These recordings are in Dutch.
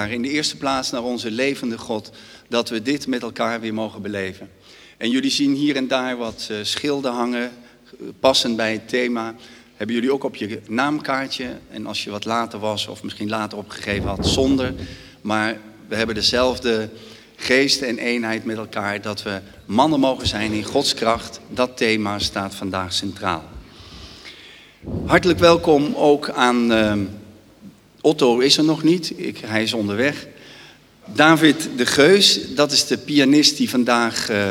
Dankbaar in de eerste plaats naar onze levende God dat we dit met elkaar weer mogen beleven. En jullie zien hier en daar wat uh, schilden hangen, passend bij het thema. Hebben jullie ook op je naamkaartje. En als je wat later was of misschien later opgegeven had, zonder. Maar we hebben dezelfde geest en eenheid met elkaar. Dat we mannen mogen zijn in Gods kracht. Dat thema staat vandaag centraal. Hartelijk welkom ook aan uh, Otto is er nog niet. Hij is onderweg. David de Geus, dat is de pianist die vandaag uh,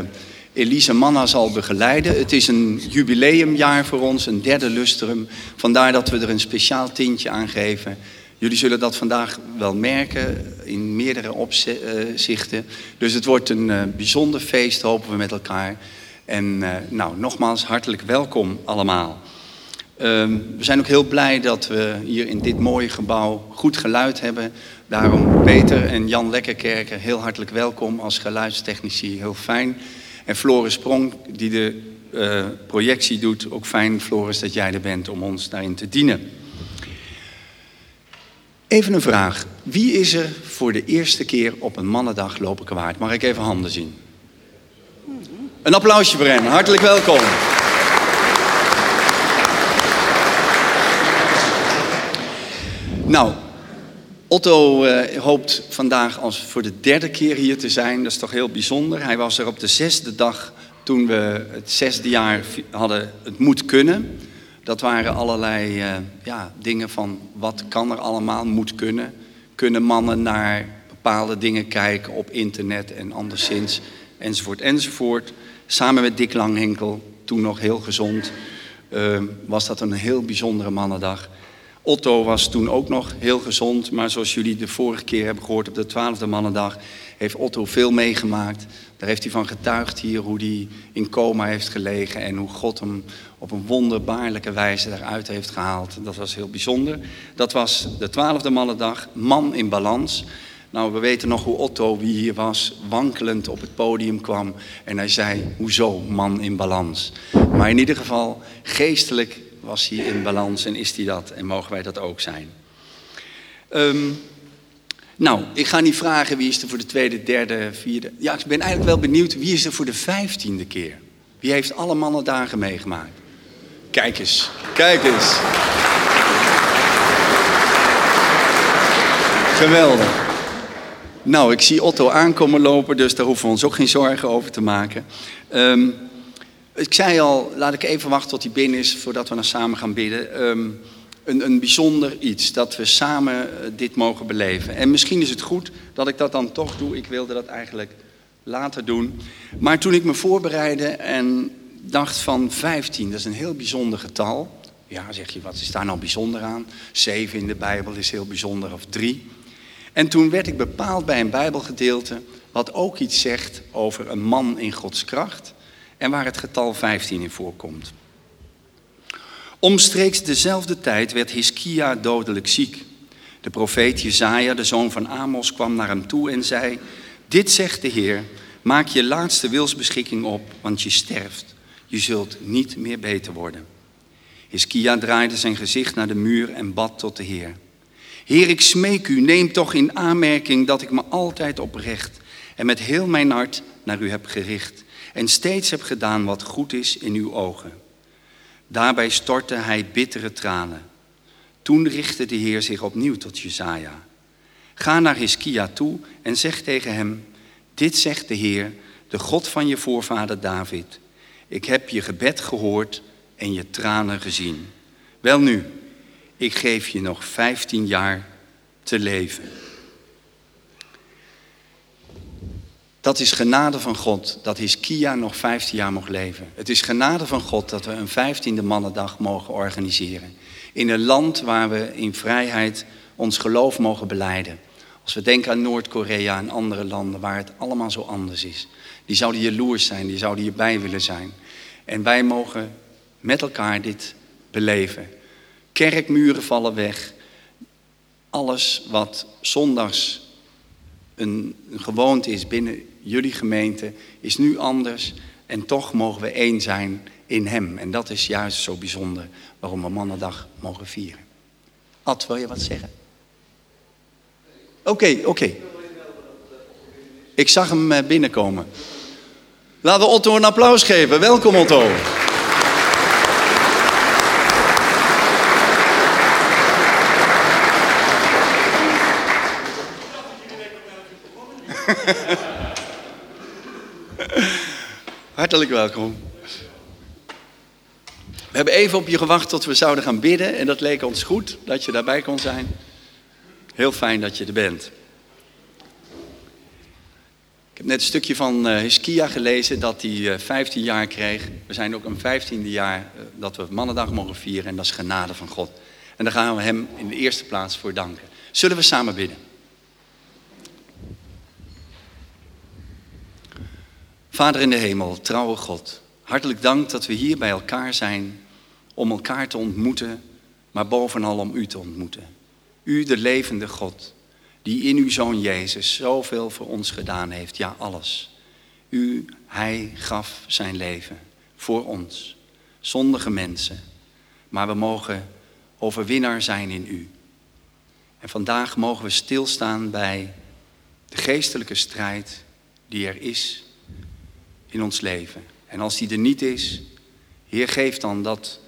Elise Manna zal begeleiden. Het is een jubileumjaar voor ons, een derde lustrum. Vandaar dat we er een speciaal tintje aan geven. Jullie zullen dat vandaag wel merken in meerdere opzichten. Dus het wordt een uh, bijzonder feest, hopen we met elkaar. En nou, nogmaals hartelijk welkom allemaal. Ehm, we zijn ook heel blij dat we hier in dit mooie gebouw goed geluid hebben. Daarom Peter en Jan Lekkerkerker heel hartelijk welkom als geluidstechnici. Heel fijn. En Floris Sprong, die de uh, projectie doet. Ook fijn, Floris, dat jij er bent om ons daarin te dienen. Even een vraag. Wie is er voor de eerste keer op een mannendag lopen kwaad? Mag ik even handen zien? Een applausje voor hen. Hartelijk welkom. Nou, Otto uh, hoopt vandaag als voor de derde keer hier te zijn. Dat is toch heel bijzonder. Hij was er op de zesde dag toen we het zesde jaar hadden het moet kunnen. Dat waren allerlei uh, ja, dingen van wat kan er allemaal, moet kunnen. Kunnen mannen naar bepaalde dingen kijken op internet en anderszins, enzovoort, enzovoort. Samen met Dick Langhenkel, toen nog heel gezond, uh, was dat een heel bijzondere mannendag. Otto was toen ook nog heel gezond, maar zoals jullie de vorige keer hebben gehoord op de twaalfde mannendag, heeft Otto veel meegemaakt. Daar heeft hij van getuigd hier hoe hij in coma heeft gelegen en hoe God hem op een wonderbaarlijke wijze daaruit heeft gehaald. Dat was heel bijzonder. Dat was de twaalfde mannendag, man in balans. Nou, we weten nog hoe Otto, wie hier was, wankelend op het podium kwam. En hij zei, hoezo man in balans? Maar in ieder geval, geestelijk was hij in balans en is hij dat en mogen wij dat ook zijn. Um, nou, ik ga niet vragen wie is er voor de tweede, derde, vierde. Ja, ik ben eigenlijk wel benieuwd wie is er voor de vijftiende keer. Wie heeft alle mannen dagen meegemaakt? Kijk eens, kijk eens. Geweldig. Nou, ik zie Otto aankomen lopen, dus daar hoeven we ons ook geen zorgen over te maken. Um, ik zei al, laat ik even wachten tot hij binnen is voordat we naar samen gaan bidden. Um, een, een bijzonder iets, dat we samen eh, dit mogen beleven. En misschien is het goed dat ik dat dan toch doe. Ik wilde dat eigenlijk later doen. Maar toen ik me voorbereidde en dacht van 15, dat is een heel bijzonder getal. Ja, zeg je, wat is daar nou bijzonder aan? Zeven in de Bijbel is heel bijzonder, of drie. En toen werd ik bepaald bij een Bijbelgedeelte wat ook iets zegt over een man in Gods kracht en waar het getal 15 in voorkomt. Omstreeks dezelfde tijd werd Hiskia dodelijk ziek. De profeet Jezaja, de zoon van Amos, kwam naar hem toe en zei: Dit zegt de Heer: Maak je laatste wilsbeschikking op, want je sterft. Je zult niet meer beter worden. Hiskia draaide zijn gezicht naar de muur en bad tot de Heer. Heer, ik smeek u, neem toch in aanmerking dat ik me altijd oprecht en met heel mijn hart naar u heb gericht en steeds heb gedaan wat goed is in uw ogen. Daarbij stortte hij bittere tranen. Toen richtte de Heer zich opnieuw tot Jezaja. Ga naar Hiskia toe en zeg tegen hem, dit zegt de Heer, de God van je voorvader David. Ik heb je gebed gehoord en je tranen gezien. Welnu, ik geef je nog vijftien jaar te leven. Dat is genade van God dat Hiskia nog 15 jaar mocht leven. Het is genade van God dat we een vijftiende mannendag mogen organiseren. In een land waar we in vrijheid ons geloof mogen beleiden. Als we denken aan Noord-Korea en andere landen waar het allemaal zo anders is. Die zouden jaloers zijn, die zouden hierbij willen zijn. En wij mogen met elkaar dit beleven. Kerkmuren vallen weg. Alles wat zondags een, gewoonte is binnen jullie gemeente, is nu anders. En toch mogen we één zijn in Hem. En dat is juist zo bijzonder waarom we Mannendag mogen vieren. Ad, wil je wat zeggen? Oké, oké. Ik zag hem eh, binnenkomen. Laten we Otto een applaus geven. Welkom Otto. Hartelijk welkom. We hebben even op je gewacht tot we zouden gaan bidden. En dat leek ons goed dat je daarbij kon zijn. Heel fijn dat je er bent. Ik heb net een stukje van uh, Hiskia gelezen dat hij uh, 15 jaar kreeg. We zijn ook een 15e jaar uh, dat we Mannendag mogen vieren. En dat is genade van God. En daar gaan we hem in de eerste plaats voor danken. Zullen we samen bidden? Vader in de hemel, trouwe God, hartelijk dank dat we hier bij elkaar zijn om elkaar te ontmoeten, maar bovenal om U te ontmoeten. U, de levende God, die in uw Zoon Jezus zoveel voor ons gedaan heeft, ja alles. U, Hij gaf zijn leven voor ons, zondige mensen, maar we mogen overwinnaar zijn in U. En vandaag mogen we stilstaan bij de geestelijke strijd die er is in ons leven. En als die er niet is, Heer, geef dan dat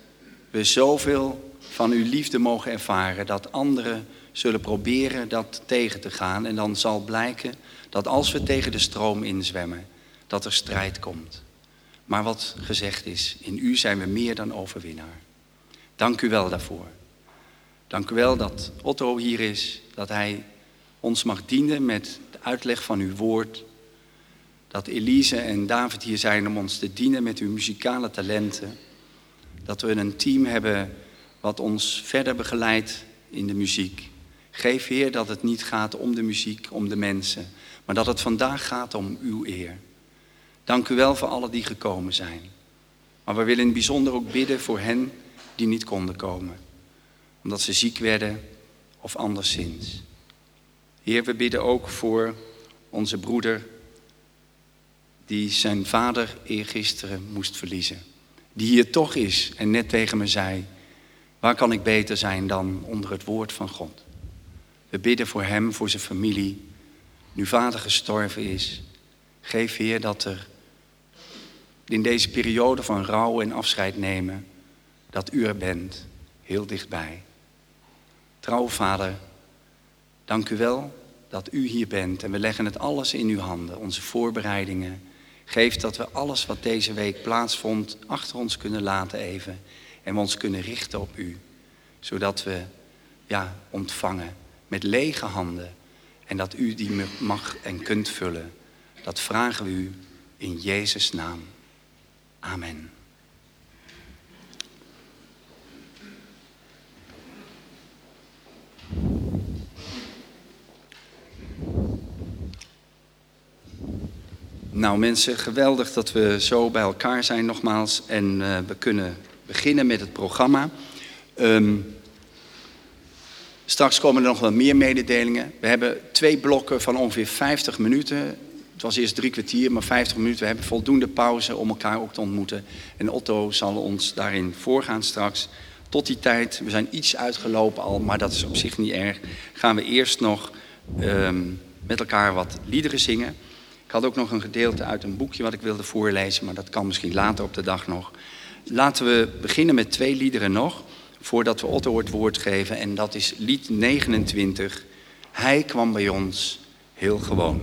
we zoveel van uw liefde mogen ervaren, dat anderen zullen proberen dat tegen te gaan. En dan zal blijken dat als we tegen de stroom inzwemmen, dat er strijd komt. Maar wat gezegd is, in u zijn we meer dan overwinnaar. Dank u wel daarvoor. Dank u wel dat Otto hier is, dat hij ons mag dienen met de uitleg van uw woord dat Elise en David hier zijn om ons te dienen met uw muzikale talenten. Dat we een team hebben wat ons verder begeleidt in de muziek. Geef Heer dat het niet gaat om de muziek, om de mensen, maar dat het vandaag gaat om uw eer. Dank u wel voor allen die gekomen zijn. Maar we willen in het bijzonder ook bidden voor hen die niet konden komen. Omdat ze ziek werden of anderszins. Heer, we bidden ook voor onze broeder die zijn vader eergisteren moest verliezen. Die hier toch is en net tegen me zei, waar kan ik beter zijn dan onder het woord van God? We bidden voor hem, voor zijn familie. Nu vader gestorven is, geef Heer dat er in deze periode van rouw en afscheid nemen, dat u er bent, heel dichtbij. Trouwe vader, dank u wel dat u hier bent en we leggen het alles in uw handen, onze voorbereidingen Geef dat we alles wat deze week plaatsvond achter ons kunnen laten even. En we ons kunnen richten op u. Zodat we ja, ontvangen met lege handen. En dat u die mag en kunt vullen. Dat vragen we u in Jezus' naam. Amen. Nou mensen, geweldig dat we zo bij elkaar zijn nogmaals. En uh, we kunnen beginnen met het programma. Um, straks komen er nog wel meer mededelingen. We hebben twee blokken van ongeveer 50 minuten. Het was eerst drie kwartier, maar 50 minuten. We hebben voldoende pauze om elkaar ook te ontmoeten. En Otto zal ons daarin voorgaan straks. Tot die tijd, we zijn iets uitgelopen al, maar dat is op zich niet erg. Gaan we eerst nog um, met elkaar wat liederen zingen. Ik had ook nog een gedeelte uit een boekje wat ik wilde voorlezen, maar dat kan misschien later op de dag nog. Laten we beginnen met twee liederen nog, voordat we Otto het woord geven. En dat is lied 29. Hij kwam bij ons heel gewoon.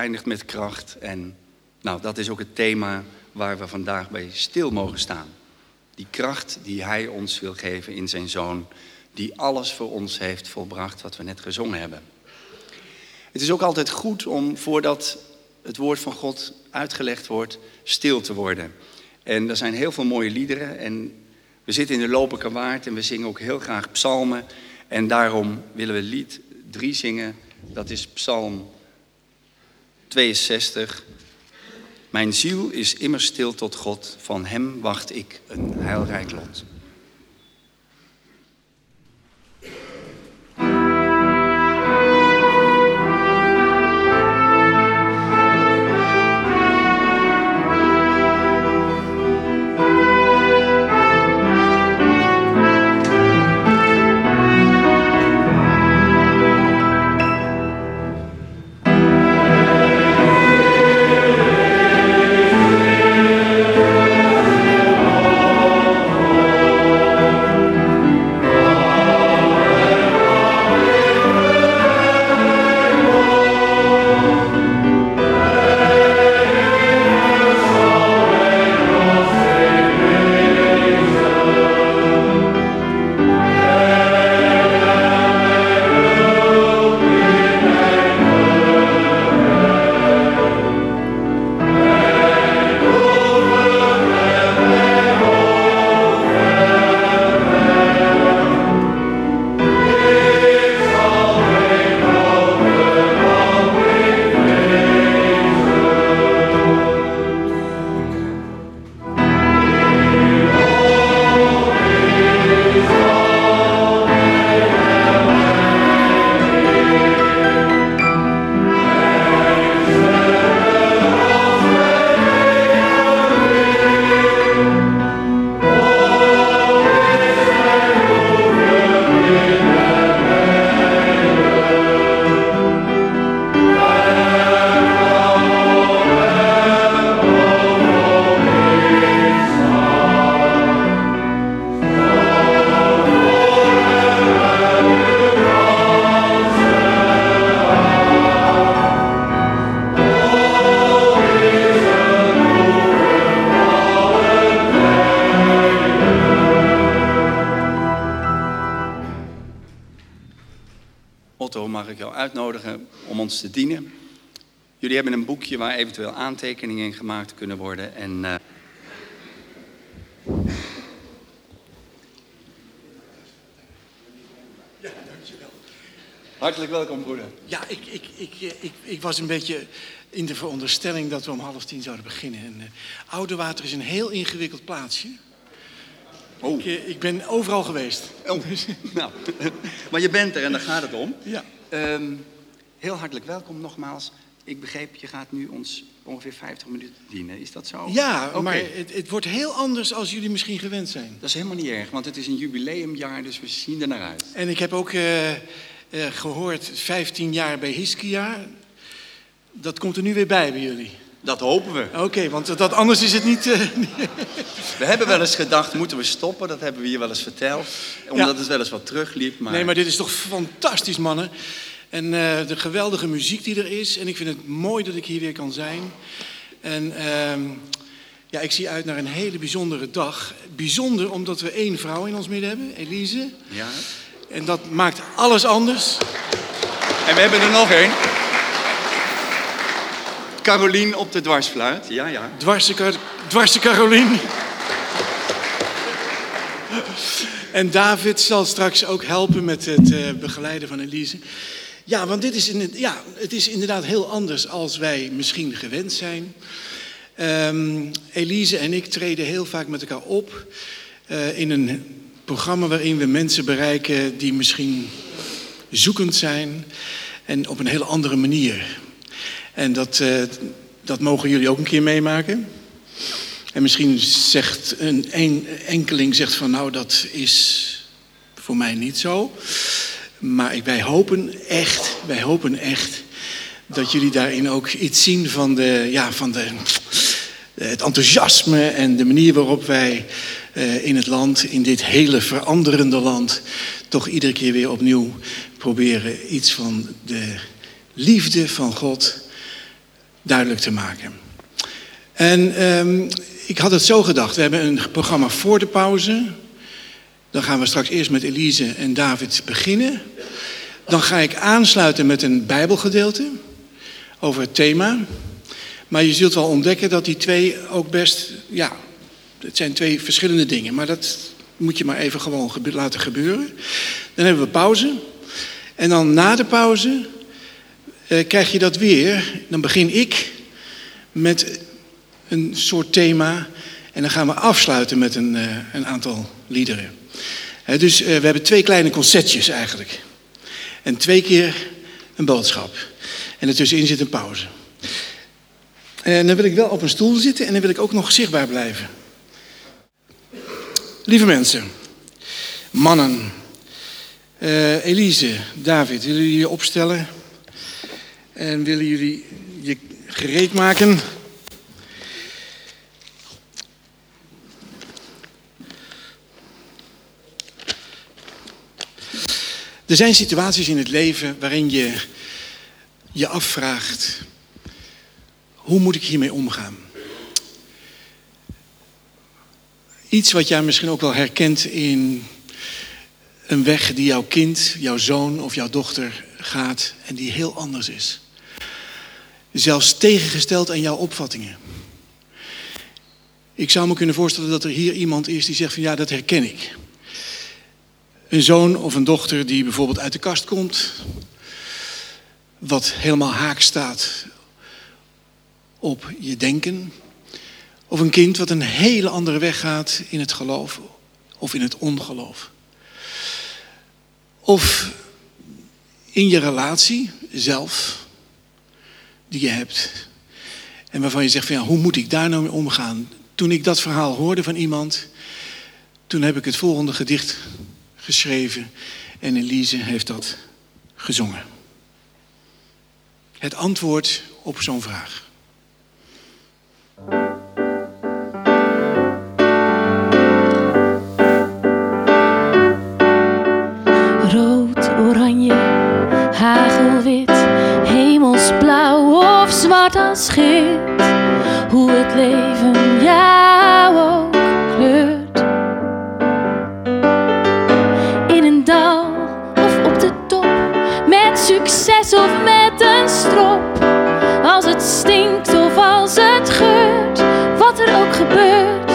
Eindigt met kracht. En nou, dat is ook het thema waar we vandaag bij stil mogen staan. Die kracht die Hij ons wil geven in zijn Zoon, die alles voor ons heeft volbracht wat we net gezongen hebben. Het is ook altijd goed om voordat het woord van God uitgelegd wordt, stil te worden. En er zijn heel veel mooie liederen en we zitten in de Lopen Waard en we zingen ook heel graag psalmen. En daarom willen we lied 3 zingen, dat is psalm 62. Mijn ziel is immer stil tot God, van hem wacht ik een heilrijk lot. Te dienen. Jullie hebben een boekje waar eventueel aantekeningen in gemaakt kunnen worden. En, uh... Ja, dankjewel. Hartelijk welkom, broeder. Ja, ik, ik, ik, eh, ik, ik was een beetje in de veronderstelling dat we om half tien zouden beginnen. En, uh, Oudewater is een heel ingewikkeld plaatsje. Oh. Ik, ik, ben overal geweest. Oh. nou, maar je bent er en daar gaat het om. Ja. Um, heel hartelijk welkom nogmaals. Ik begreep, je gaat nu ons ongeveer 50 minuten dienen. Is dat zo? Ja, maar het, het, wordt heel anders als jullie misschien gewend zijn. Dat is helemaal niet erg, want het is een jubileumjaar, dus we zien er naar uit. En ik heb ook uh, uh, gehoord, 15 jaar bij Hiskia. Dat komt er nu weer bij bij jullie. Dat hopen we. Oké, want dat, anders is het niet... Uh, we hebben wel eens gedacht, moeten we stoppen? Dat hebben we hier wel eens verteld. Omdat het wel eens wat terugliep. Maar... Nee, maar dit is toch fantastisch, mannen. En uh, de geweldige muziek die er is. En ik vind het mooi dat ik hier weer kan zijn. En uh, ja, ik zie uit naar een hele bijzondere dag. Bijzonder omdat we één vrouw in ons midden hebben, Elise. Ja. En dat maakt alles anders. En we hebben er nog één. Carolien op de dwarsfluit. Ja, ja. Dwarse, dwarse Carolien. En David zal straks ook helpen met het uh, begeleiden van Elise. Ja, want dit is in, ja, het is inderdaad heel anders als wij misschien gewend zijn. Um, Elise en ik treden heel vaak met elkaar op uh, in een programma waarin we mensen bereiken die misschien zoekend zijn en op een hele andere manier. En dat, uh, dat mogen jullie ook een keer meemaken. En misschien zegt een, een enkeling zegt van nou dat is voor mij niet zo. Maar wij hopen echt, wij hopen echt dat jullie daarin ook iets zien van, de, ja, van de, het enthousiasme en de manier waarop wij uh, in het land, in dit hele veranderende land, toch iedere keer weer opnieuw proberen iets van de liefde van God duidelijk te maken. En ehm, ik had het zo gedacht. We hebben een programma voor de pauze. Dan gaan we straks eerst met Elise en David beginnen. Dan ga ik aansluiten met een Bijbelgedeelte over het thema. Maar je zult wel ontdekken dat die twee ook best, ja, het zijn twee verschillende dingen. Maar dat moet je maar even gewoon laten gebeuren. Dan hebben we pauze. En dan na de pauze eh, krijg je dat weer. Dan begin ik met een soort thema. En dan gaan we afsluiten met een, uh, een aantal liederen. Dus uh, we hebben twee kleine concertjes eigenlijk. En twee keer een boodschap. En ertussenin zit een pauze. En dan wil ik wel op een stoel zitten en dan wil ik ook nog zichtbaar blijven. Lieve mensen, mannen, uh, Elise, David, willen jullie je opstellen? En willen jullie je gereed maken? Er zijn situaties in het leven waarin je je afvraagt: hoe moet ik hiermee omgaan? Iets wat jij misschien ook wel herkent in een weg die jouw kind, jouw zoon of jouw dochter gaat en die heel anders is. Zelfs tegengesteld aan jouw opvattingen. Ik zou me kunnen voorstellen dat er hier iemand is die zegt van ja, dat herken ik. Een zoon of een dochter die bijvoorbeeld uit de kast komt, wat helemaal haak staat op je denken. Of een kind wat een hele andere weg gaat in het geloof of in het ongeloof. Of in je relatie zelf, die je hebt. En waarvan je zegt van ja, hoe moet ik daar nou mee omgaan? Toen ik dat verhaal hoorde van iemand, toen heb ik het volgende gedicht geschreven en Elise heeft dat gezongen. Het antwoord op zo'n vraag. Rood, oranje, hagelwit, hemelsblauw of zwart als schit. Of met een strop. Als het stinkt of als het geurt, wat er ook gebeurt.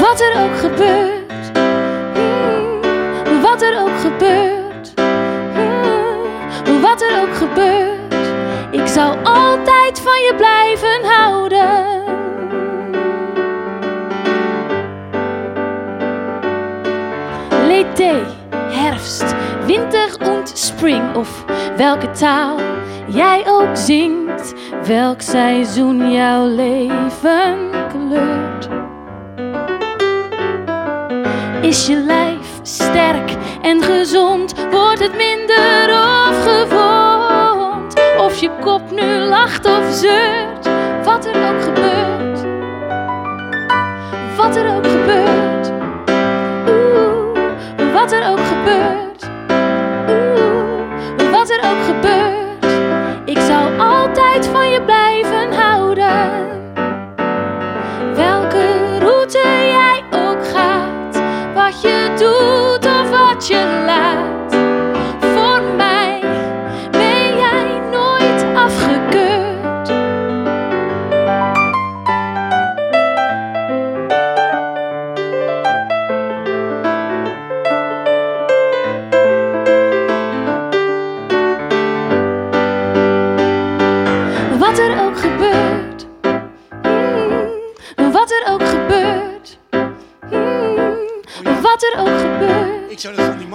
Wat er ook gebeurt. Wat er ook gebeurt. Wat er ook gebeurt. Ik zal altijd van je blijven houden. L'été, herfst, winter spring of welke taal jij ook zingt, welk seizoen jouw leven kleurt. Is je lijf sterk en gezond, wordt het minder of gewond. Of je kop nu lacht of zeurt, wat er ook gebeurt. Wat er ook gebeurt. Wat er ook gebeurt. Ik zal altijd van je blijven houden.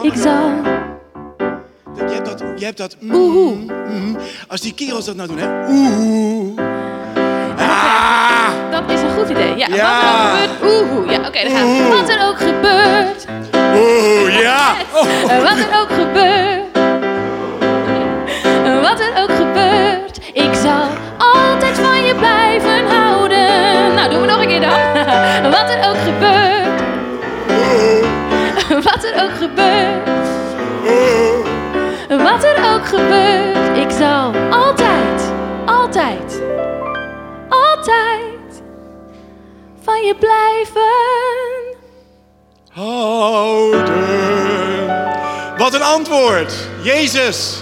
Ik zou zal. Je hebt dat... Je hebt dat mm, Oehoe. mm. Als die kerels dat nou doen, hè. Oeh. Ah. Dat is een goed idee. Ja, Ja. wat er ook gebeurt. Ja, oké, dan gaan we. Wat er ook gebeurt, Oeh, ja. eh, wat er ook gebeurt, wat er ook gebeurt, ik zal altijd van je blijven houden. Nou, doen we nog een keer dan. Wat er ook gebeurt, Wat er ook gebeurt. Wat er ook gebeurt. Ik zal altijd, altijd, altijd van je blijven. Houden. Wat een antwoord. Jezus.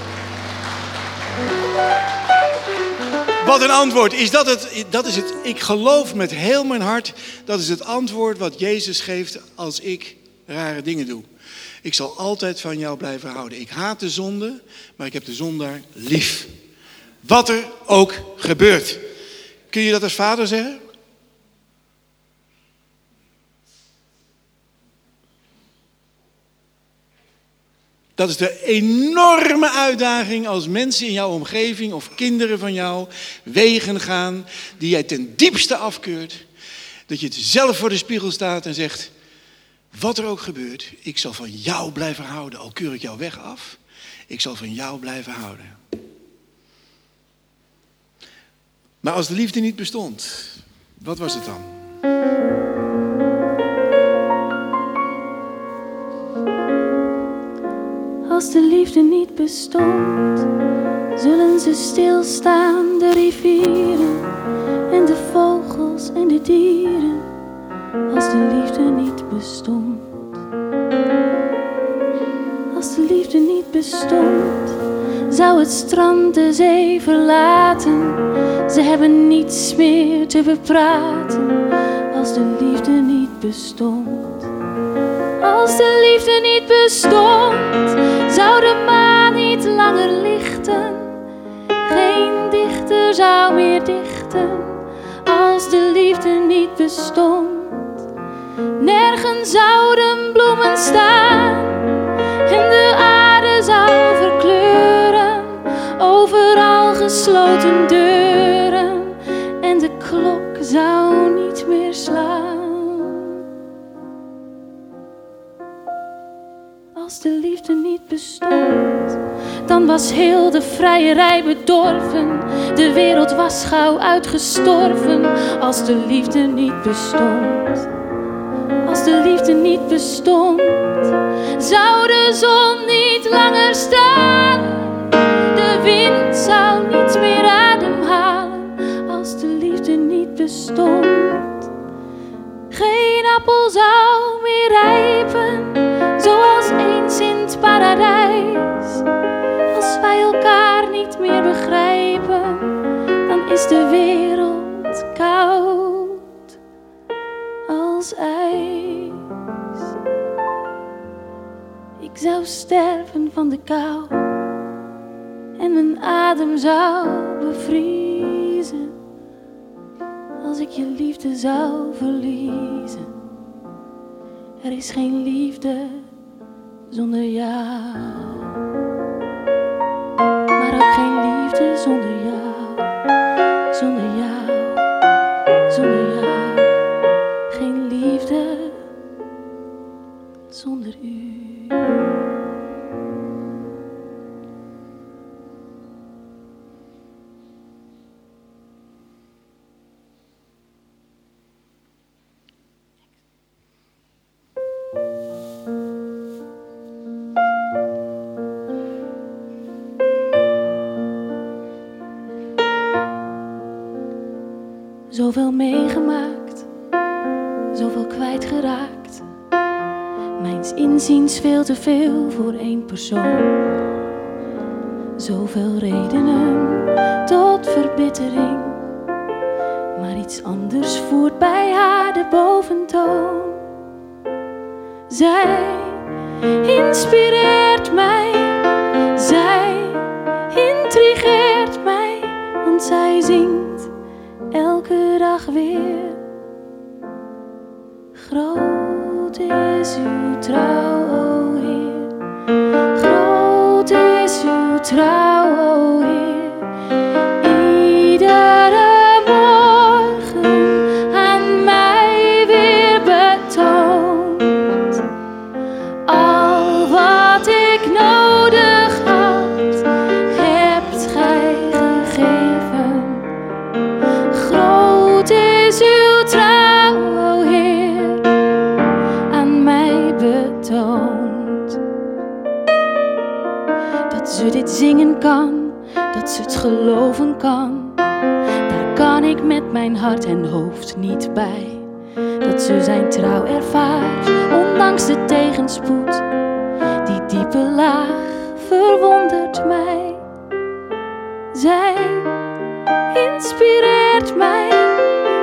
Wat een antwoord. Is dat, het, dat is het, ik geloof met heel mijn hart, dat is het antwoord wat Jezus geeft als ik rare dingen doe. Ik zal altijd van jou blijven houden. Ik haat de zonde, maar ik heb de zondaar lief. Wat er ook gebeurt. Kun je dat als vader zeggen? Dat is de enorme uitdaging als mensen in jouw omgeving of kinderen van jou wegen gaan die jij ten diepste afkeurt. Dat je het zelf voor de spiegel staat en zegt, wat er ook gebeurt, ik zal van jou blijven houden. Al keur ik jouw weg af, ik zal van jou blijven houden. Maar als de liefde niet bestond, wat was het dan? Als de liefde niet bestond, zullen ze stilstaan, de rivieren en de vogels en de dieren. Als de liefde niet bestond. Als de liefde niet bestond, zou het strand de zee verlaten. Ze hebben niets meer te bepraten als de liefde niet bestond. Als de liefde niet bestond, zou de maan niet langer lichten. Geen dichter zou meer dichten als de liefde niet bestond. Nergens zouden bloemen staan en de aarde zou verkleuren. Overal gesloten deuren en de klok zou niet meer slaan. Als de liefde niet bestond, dan was heel de vrijerij bedorven. De wereld was gauw uitgestorven als de liefde niet bestond. Als de liefde niet bestond, zou de zon niet langer stralen. De wind zou niet meer ademhalen als de liefde niet bestond. Geen appel zou meer rijpen zoals eens in het paradijs. Als wij elkaar niet meer begrijpen, dan is de wereld Ik zou sterven van de kou en mijn adem zou bevriezen als ik je liefde zou verliezen. Er is geen liefde zonder jou. Maar ook geen liefde zonder jou. Zonder jou. Veel te veel voor één persoon. Zoveel redenen tot verbittering. Maar iets anders voert bij haar de boventoon. Zij inspireert mij, zij intrigeert mij, want zij zingt elke dag weer. Groot is uw trouw, is mijn hart en hoofd niet bij. dat ze zijn trouw ervaart, ondanks de tegenspoed. Die diepe laag verwondert mij. Zij inspireert mij,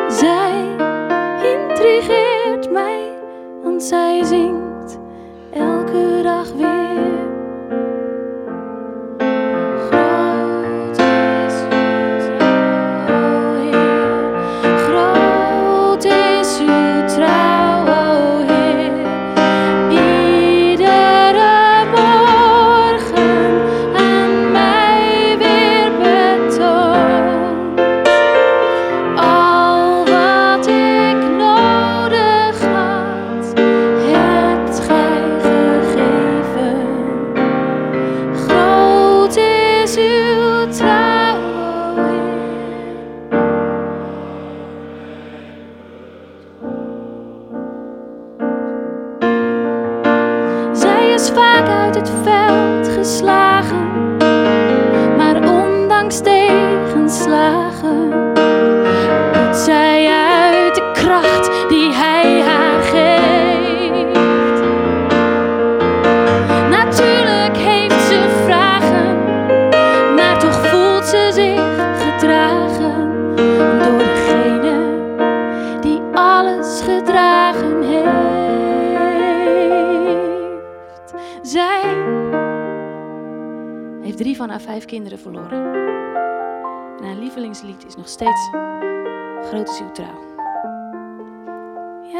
zij intrigeert mij, want zij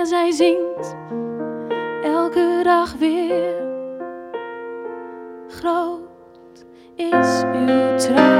zij zingt elke dag weer. Groot is uw trouw,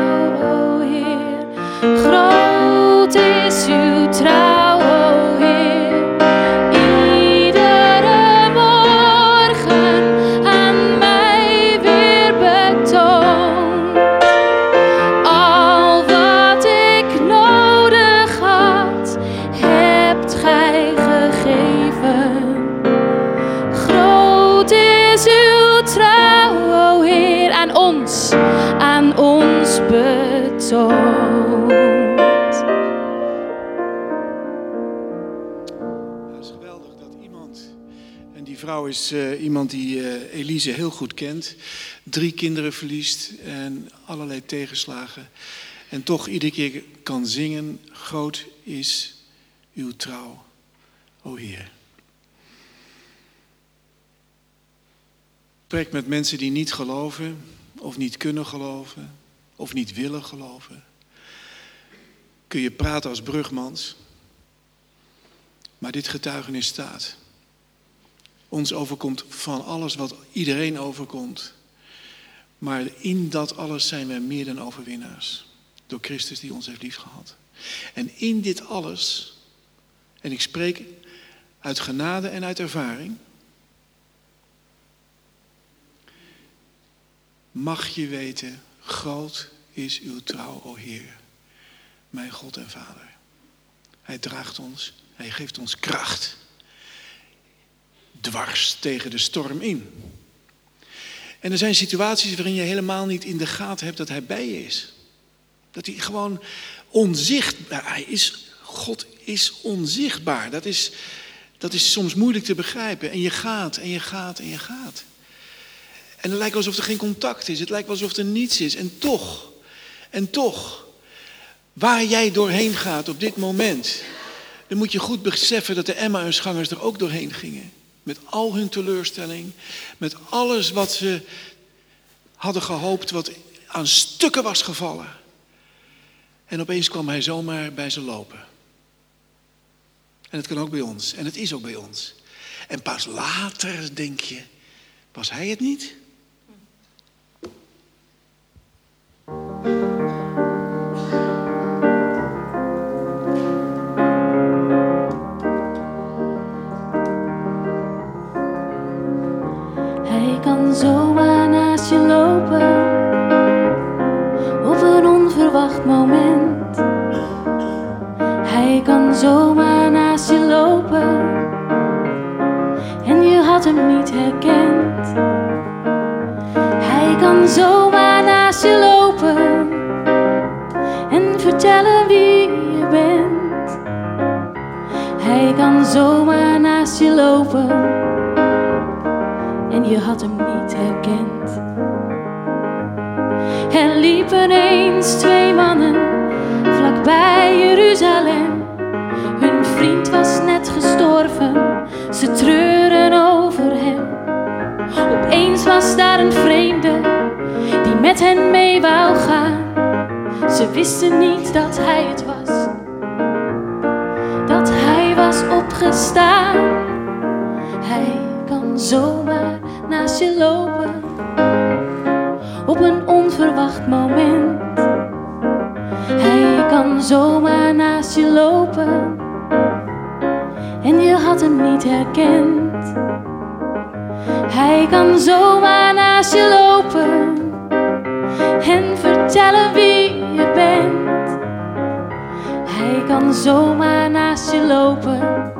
iemand die eh, Elise heel goed kent, drie kinderen verliest en allerlei tegenslagen. En toch iedere keer kan zingen, groot is uw trouw, o Heer. Spreek met mensen die niet geloven, of niet kunnen geloven, of niet willen geloven. Kun je praten als brugmans. Maar dit getuigenis staat. Ons overkomt van alles wat iedereen overkomt. Maar in dat alles zijn wij meer dan overwinnaars. Door Christus die ons heeft liefgehad. En in dit alles, en ik spreek uit genade en uit ervaring, mag je weten, groot is uw trouw, o Heer, mijn God en Vader. Hij draagt ons, hij geeft ons kracht. Dwars tegen de storm in. En er zijn situaties waarin je helemaal niet in de gaten hebt dat hij bij je is. Dat hij gewoon onzichtbaar hij is. God is onzichtbaar. Dat is, dat is soms moeilijk te begrijpen. En je gaat en je gaat en je gaat. En het lijkt alsof er geen contact is. Het lijkt alsof er niets is. En toch, en toch, waar jij doorheen gaat op dit moment, dan moet je goed beseffen dat de Emmausgangers er ook doorheen gingen. Met al hun teleurstelling, met alles wat ze hadden gehoopt, wat aan stukken was gevallen. En opeens kwam hij zomaar bij ze lopen. En het kan ook bij ons. En het is ook bij ons. En pas later denk je, was hij het niet? Hij kan zomaar naast je lopen en je had hem niet herkend. Er liepen eens twee mannen vlakbij Jeruzalem. Hun vriend was net gestorven, ze treuren over hem. Opeens was daar een vreemde die met hen mee wou gaan. Ze wisten niet dat hij het was, was opgestaan. Hij kan zomaar naast je lopen op een onverwacht moment. Hij kan zomaar naast je lopen en je had hem niet herkend. Hij kan zomaar naast je lopen en vertellen wie je bent. Hij kan zomaar naast je lopen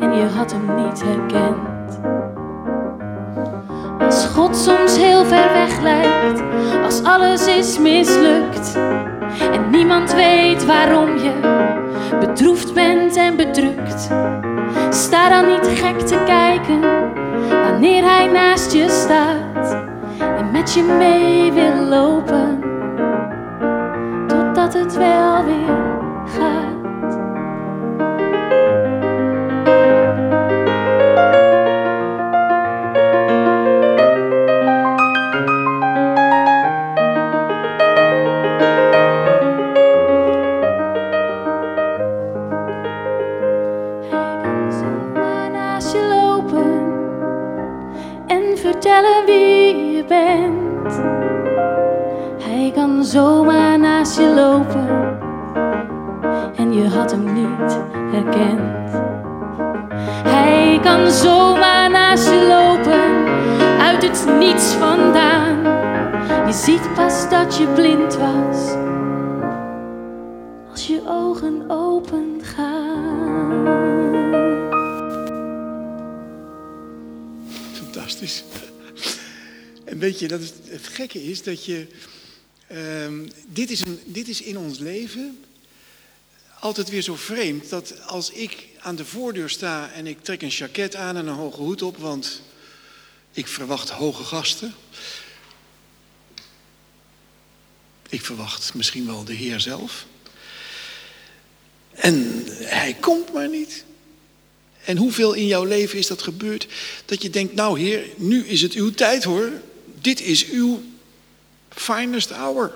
en je had hem niet herkend. Als God soms heel ver weg lijkt, als alles is mislukt en niemand weet waarom je bedroefd bent en bedrukt. Sta dan niet gek te kijken wanneer hij naast je staat en met je mee wil lopen, totdat het wel weer gaat. Dat je blind was als je ogen open gaan. Fantastisch. En weet je, dat is, het gekke is dat je. ehm, dit, is een, dit is in ons leven altijd weer zo vreemd dat als ik aan de voordeur sta en ik trek een jacket aan en een hoge hoed op, want ik verwacht hoge gasten. Ik verwacht misschien wel de Heer zelf. En hij komt maar niet. En hoeveel in jouw leven is dat gebeurd? Dat je denkt, nou Heer, nu is het uw tijd hoor. Dit is uw finest hour.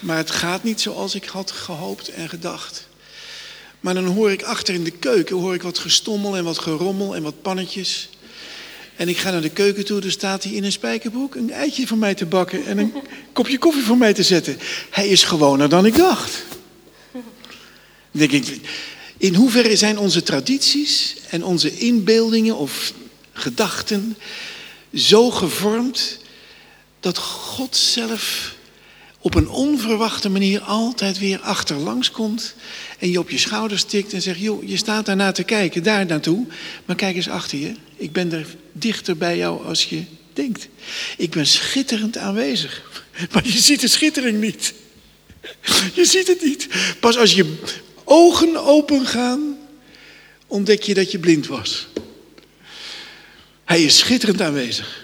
Maar het gaat niet zoals ik had gehoopt en gedacht. Maar dan hoor ik achter in de keuken hoor ik wat gestommel en wat gerommel en wat pannetjes. En ik ga naar de keuken toe, dan staat hij in een spijkerbroek een eitje voor mij te bakken en een kopje koffie voor mij te zetten. Hij is gewoner dan ik dacht. Denk ik, in hoeverre zijn onze tradities en onze inbeeldingen of gedachten zo gevormd dat God zelf op een onverwachte manier altijd weer achterlangs komt en je op je schouders tikt en zegt, joh, je staat daarna te kijken, daar naartoe, maar kijk eens achter je. Ik ben er dichter bij jou als je denkt. Ik ben schitterend aanwezig, maar je ziet de schittering niet. Je ziet het niet. Pas als je ogen open gaan, ontdek je dat je blind was. Hij is schitterend aanwezig.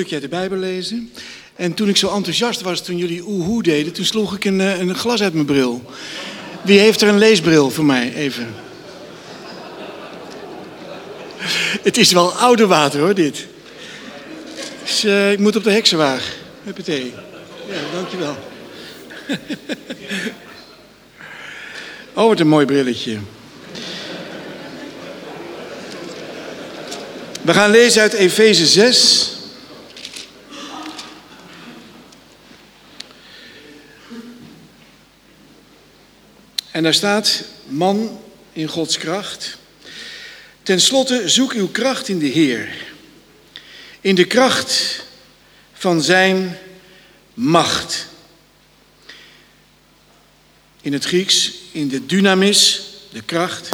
Stukje de Bijbel lezen. En toen ik zo enthousiast was toen jullie oehoe deden, toen sloeg ik een, eh, een glas uit mijn bril. Wie heeft er een leesbril voor mij? Even. Het is wel oude water hoor, dit. Dus, eh, ik moet op de heksenwaag. Huppatee. Ja, dankjewel. oh, wat een mooi brilletje. We gaan lezen uit Efeze 6. En daar staat, man in Gods kracht. Ten slotte, zoek uw kracht in de Heer. In de kracht van zijn macht. In het Grieks, in de dynamis, de kracht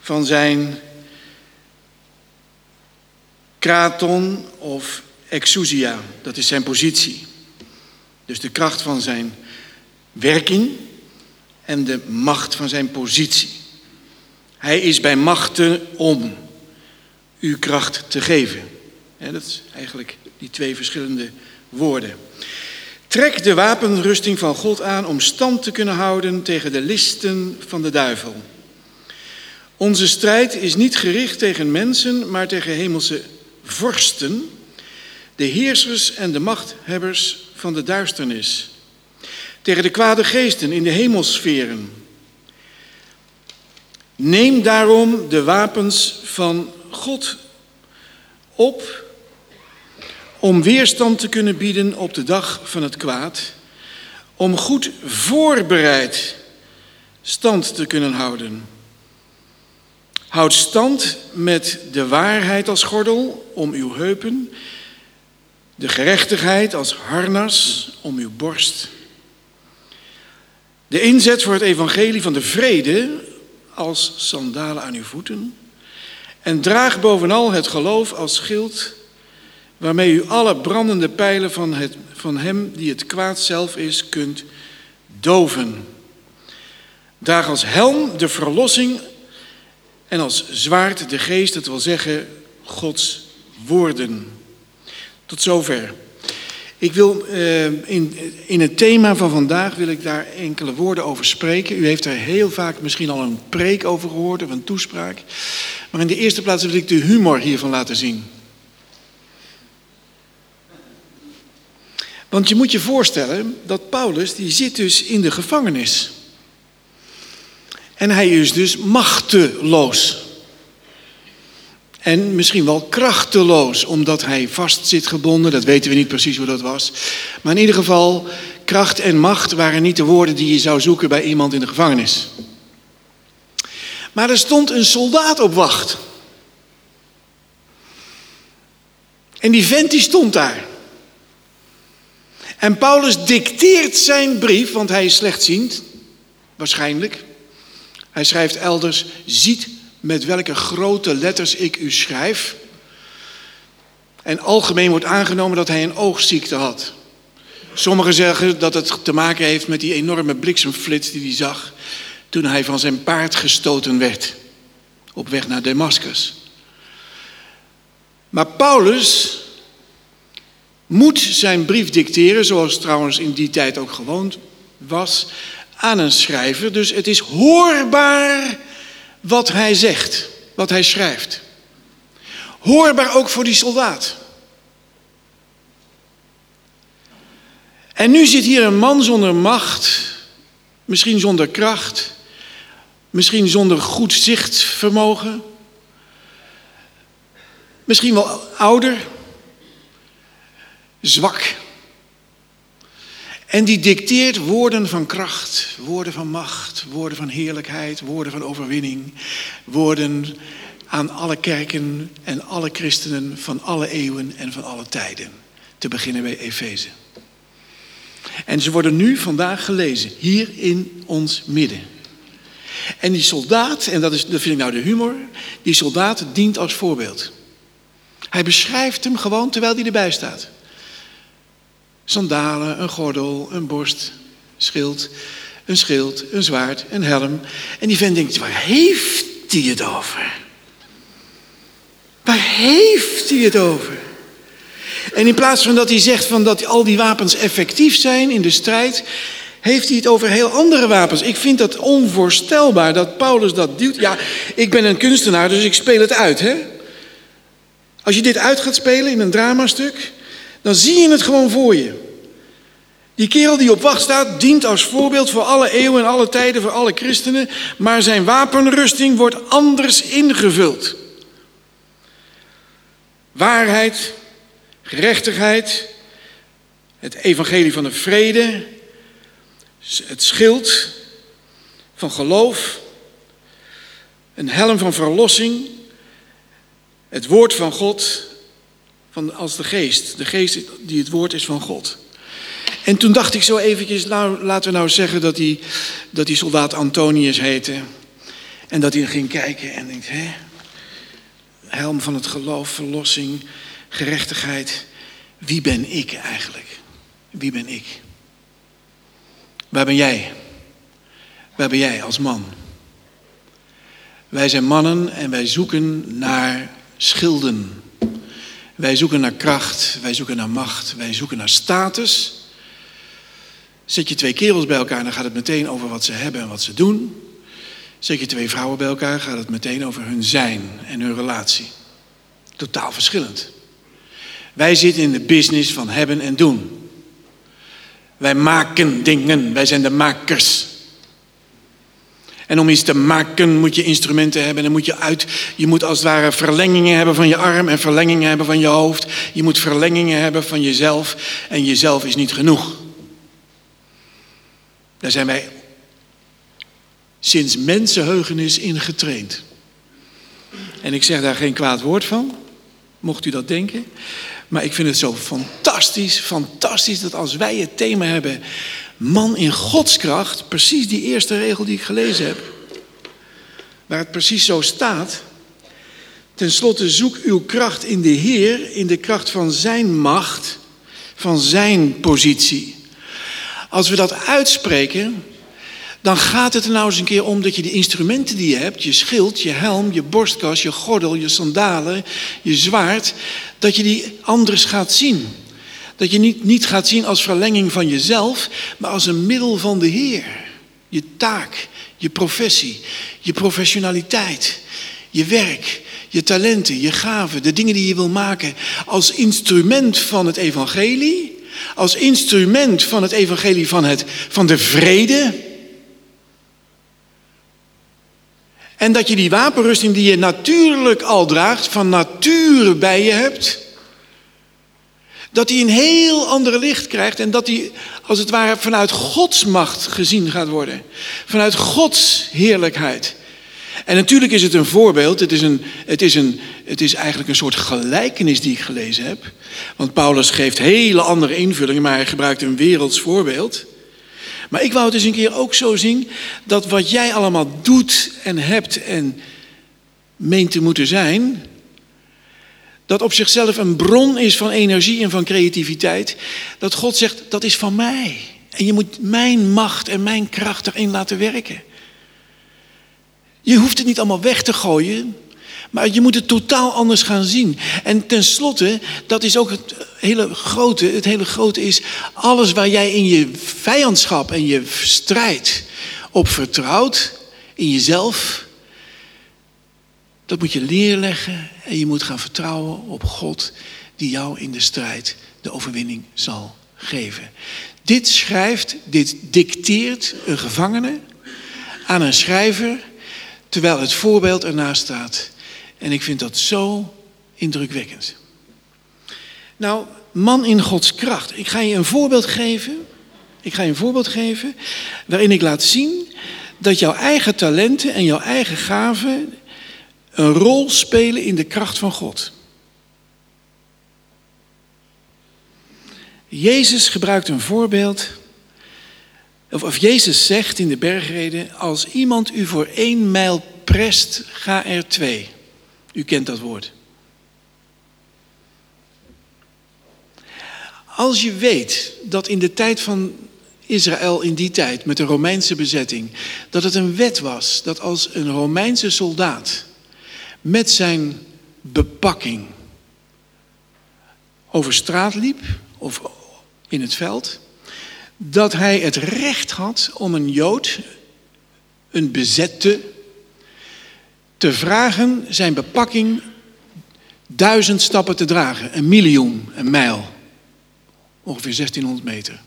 van zijn kraton of exousia. Dat is zijn positie. Dus de kracht van zijn werking en de macht van zijn positie. Hij is bij machten om u kracht te geven. dat is eigenlijk die twee verschillende woorden. Trek de wapenrusting van God aan om stand te kunnen houden tegen de listen van de duivel. Onze strijd is niet gericht tegen mensen, maar tegen hemelse vorsten, de heersers en de machthebbers van de duisternis. Tegen de kwade geesten in de hemelsferen. Neem daarom de wapens van God op om weerstand te kunnen bieden op de dag van het kwaad, om goed voorbereid stand te kunnen houden. Houd stand met de waarheid als gordel om uw heupen, de gerechtigheid als harnas om uw borst. De inzet voor het evangelie van de vrede als sandalen aan uw voeten. En draag bovenal het geloof als schild, waarmee u alle brandende pijlen van, het, van hem die het kwaad zelf is, kunt doven. Draag als helm de verlossing en als zwaard de geest, dat wil zeggen Gods woorden. Tot zover. Ik wil uh, in, in het thema van vandaag wil ik daar enkele woorden over spreken. U heeft er heel vaak misschien al een preek over gehoord of een toespraak. Maar in de eerste plaats wil ik de humor hiervan laten zien. Want je moet je voorstellen dat Paulus, die zit dus in de gevangenis. En hij is dus machteloos. En misschien wel krachteloos, omdat hij vast zit gebonden. Dat weten we niet precies hoe dat was. Maar in ieder geval, kracht en macht waren niet de woorden die je zou zoeken bij iemand in de gevangenis. Maar er stond een soldaat op wacht. En die vent die stond daar. En Paulus dicteert zijn brief, want hij is slechtziend, waarschijnlijk. Hij schrijft elders, ziet met welke grote letters ik u schrijf. En algemeen wordt aangenomen dat hij een oogziekte had. Sommigen zeggen dat het te maken heeft met die enorme bliksemflits die hij zag toen hij van zijn paard gestoten werd op weg naar Damascus. Maar Paulus moet zijn brief dicteren, zoals trouwens in die tijd ook gewoon was, aan een schrijver. Dus het is hoorbaar wat hij zegt, wat hij schrijft. Hoorbaar ook voor die soldaat. En nu zit hier een man zonder macht, misschien zonder kracht, misschien zonder goed zichtvermogen, misschien wel ouder, zwak. En die dicteert woorden van kracht, woorden van macht, woorden van heerlijkheid, woorden van overwinning, woorden aan alle kerken en alle christenen van alle eeuwen en van alle tijden. Te beginnen bij Efeze. En ze worden nu vandaag gelezen, hier in ons midden. En die soldaat, en dat, is, dat vind ik nou de humor, die soldaat dient als voorbeeld. Hij beschrijft hem gewoon terwijl hij erbij staat. Sandalen, een gordel, een borst, schild, een schild, een zwaard, een helm. En die vent denkt, waar heeft hij het over? Waar heeft hij het over? En in plaats van dat hij zegt van dat al die wapens effectief zijn in de strijd, heeft hij het over heel andere wapens. Ik vind dat onvoorstelbaar dat Paulus dat duwt. Ja, ik ben een kunstenaar, dus ik speel het uit. Hè? Als je dit uit gaat spelen in een dramastuk, dan zie je het gewoon voor je. Die kerel die op wacht staat, dient als voorbeeld voor alle eeuwen en alle tijden, voor alle christenen, maar zijn wapenrusting wordt anders ingevuld. Waarheid, gerechtigheid, het evangelie van de vrede, het schild van geloof, een helm van verlossing, het woord van God van, als de geest. De geest die het woord is van God. En toen dacht ik zo eventjes, nou, laten we nou zeggen dat die, dat die soldaat Antonius heette. En dat hij ging kijken en denkt, hè, helm van het geloof, verlossing, gerechtigheid. Wie ben ik eigenlijk? Wie ben ik? Waar ben jij? Waar ben jij als man? Wij zijn mannen en wij zoeken naar schilden. Wij zoeken naar kracht, wij zoeken naar macht, wij zoeken naar status. Zet je twee kerels bij elkaar, dan gaat het meteen over wat ze hebben en wat ze doen. Zet je twee vrouwen bij elkaar, gaat het meteen over hun zijn en hun relatie. Totaal verschillend. Wij zitten in de business van hebben en doen. Wij maken dingen, wij zijn de makers. En om iets te maken moet je instrumenten hebben. En moet je uit. Je moet als het ware verlengingen hebben van je arm en verlengingen hebben van je hoofd. Je moet verlengingen hebben van jezelf. En jezelf is niet genoeg. Daar zijn wij sinds mensenheugenis in getraind. En ik zeg daar geen kwaad woord van, mocht u dat denken. Maar ik vind het zo fantastisch, fantastisch dat als wij het thema hebben, man in godskracht, precies die eerste regel die ik gelezen heb, waar het precies zo staat. Ten slotte zoek uw kracht in de Heer, in de kracht van Zijn macht, van Zijn positie. Als we dat uitspreken, dan gaat het er nou eens een keer om dat je de instrumenten die je hebt, je schild, je helm, je borstkas, je gordel, je sandalen, je zwaard, dat je die anders gaat zien. Dat je niet, niet gaat zien als verlenging van jezelf, maar als een middel van de Heer. Je taak, je professie, je professionaliteit, je werk, je talenten, je gaven, de dingen die je wil maken als instrument van het evangelie, als instrument van het evangelie van, het, van de vrede. En dat je die wapenrusting die je natuurlijk al draagt, van nature bij je hebt, dat die een heel ander licht krijgt en dat die als het ware vanuit Gods macht gezien gaat worden. Vanuit Gods heerlijkheid. En natuurlijk is het een voorbeeld, het is, een, het, is een, het is eigenlijk een soort gelijkenis die ik gelezen heb. Want Paulus geeft hele andere invullingen, maar hij gebruikt een werelds voorbeeld. Maar ik wou het eens een keer ook zo zien dat wat jij allemaal doet en hebt en meent te moeten zijn, dat op zichzelf een bron is van energie en van creativiteit, dat God zegt, dat is van mij. En je moet mijn macht en mijn kracht erin laten werken. Je hoeft het niet allemaal weg te gooien, maar je moet het totaal anders gaan zien. En tenslotte, dat is ook het hele grote. Het hele grote is alles waar jij in je vijandschap en je strijd op vertrouwt, in jezelf, dat moet je leerleggen en je moet gaan vertrouwen op God die jou in de strijd de overwinning zal geven. Dit schrijft, dit dicteert een gevangene aan een schrijver, terwijl het voorbeeld ernaast staat. En ik vind dat zo indrukwekkend. Nou, man in Gods kracht. Ik ga je een voorbeeld geven. Ik ga je een voorbeeld geven waarin ik laat zien dat jouw eigen talenten en jouw eigen gaven een rol spelen in de kracht van God. Jezus gebruikt een voorbeeld, of, of Jezus zegt in de bergreden, als iemand u voor één mijl prest, ga er twee. U kent dat woord. Als je weet dat in de tijd van Israël in die tijd met de Romeinse bezetting, dat het een wet was dat als een Romeinse soldaat met zijn bepakking over straat liep of in het veld, dat hij het recht had om een Jood, een bezette, te vragen zijn bepakking duizend stappen te dragen, een miljoen, een mijl, ongeveer 1600 meter.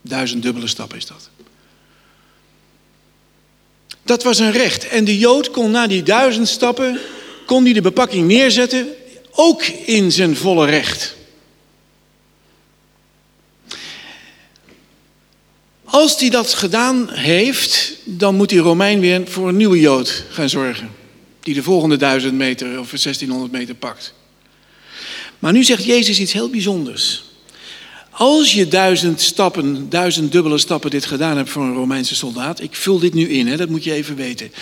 Duizend dubbele stappen is dat. Dat was een recht. En de Jood kon na die duizend stappen, kon hij de bepakking neerzetten, ook in zijn volle recht. Als hij dat gedaan heeft, dan moet die Romein weer voor een nieuwe Jood gaan zorgen. Die de volgende duizend meter of 1600 meter pakt. Maar nu zegt Jezus iets heel bijzonders. Als je duizend stappen, duizend dubbele stappen dit gedaan hebt voor een Romeinse soldaat. Ik vul dit nu in, hè, dat moet je even weten.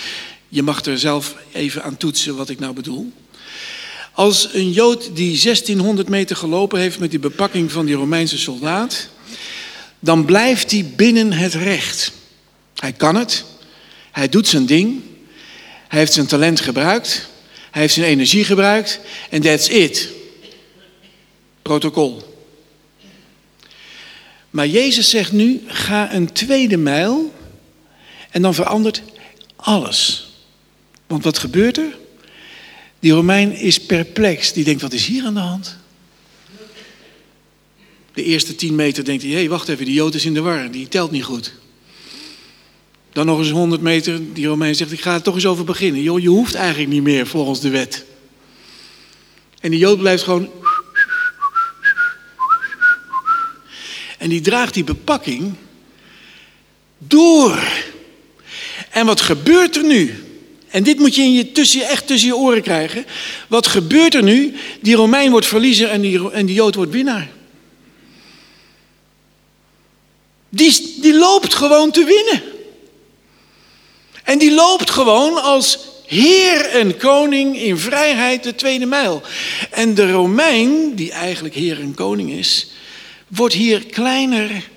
Je mag er zelf even aan toetsen wat ik nou bedoel. Als een Jood die 1600 meter gelopen heeft met die bepakking van die Romeinse soldaat, dan blijft hij binnen het recht. Hij kan het, hij doet zijn ding, hij heeft zijn talent gebruikt, hij heeft zijn energie gebruikt en that's it. Protocol. Maar Jezus zegt nu: ga een tweede mijl en dan verandert alles. Want wat gebeurt er? Die Romein is perplex. Die denkt: wat is hier aan de hand? De eerste tien meter denkt hij: hé, hey, wacht even, die Jood is in de war, die telt niet goed. Dan nog eens 100 meter, die Romein zegt: ik ga er toch eens over beginnen. Joh, je hoeft eigenlijk niet meer volgens de wet. En die Jood blijft gewoon En die draagt die bepakking door. En wat gebeurt er nu? En dit moet je, in je tussen, echt tussen je oren krijgen. Wat gebeurt er nu? Die Romein wordt verliezer en die, en die Jood wordt winnaar. Die, die loopt gewoon te winnen. En die loopt gewoon als heer en koning in vrijheid de tweede mijl. En de Romein, die eigenlijk heer en koning is, wordt hier kleiner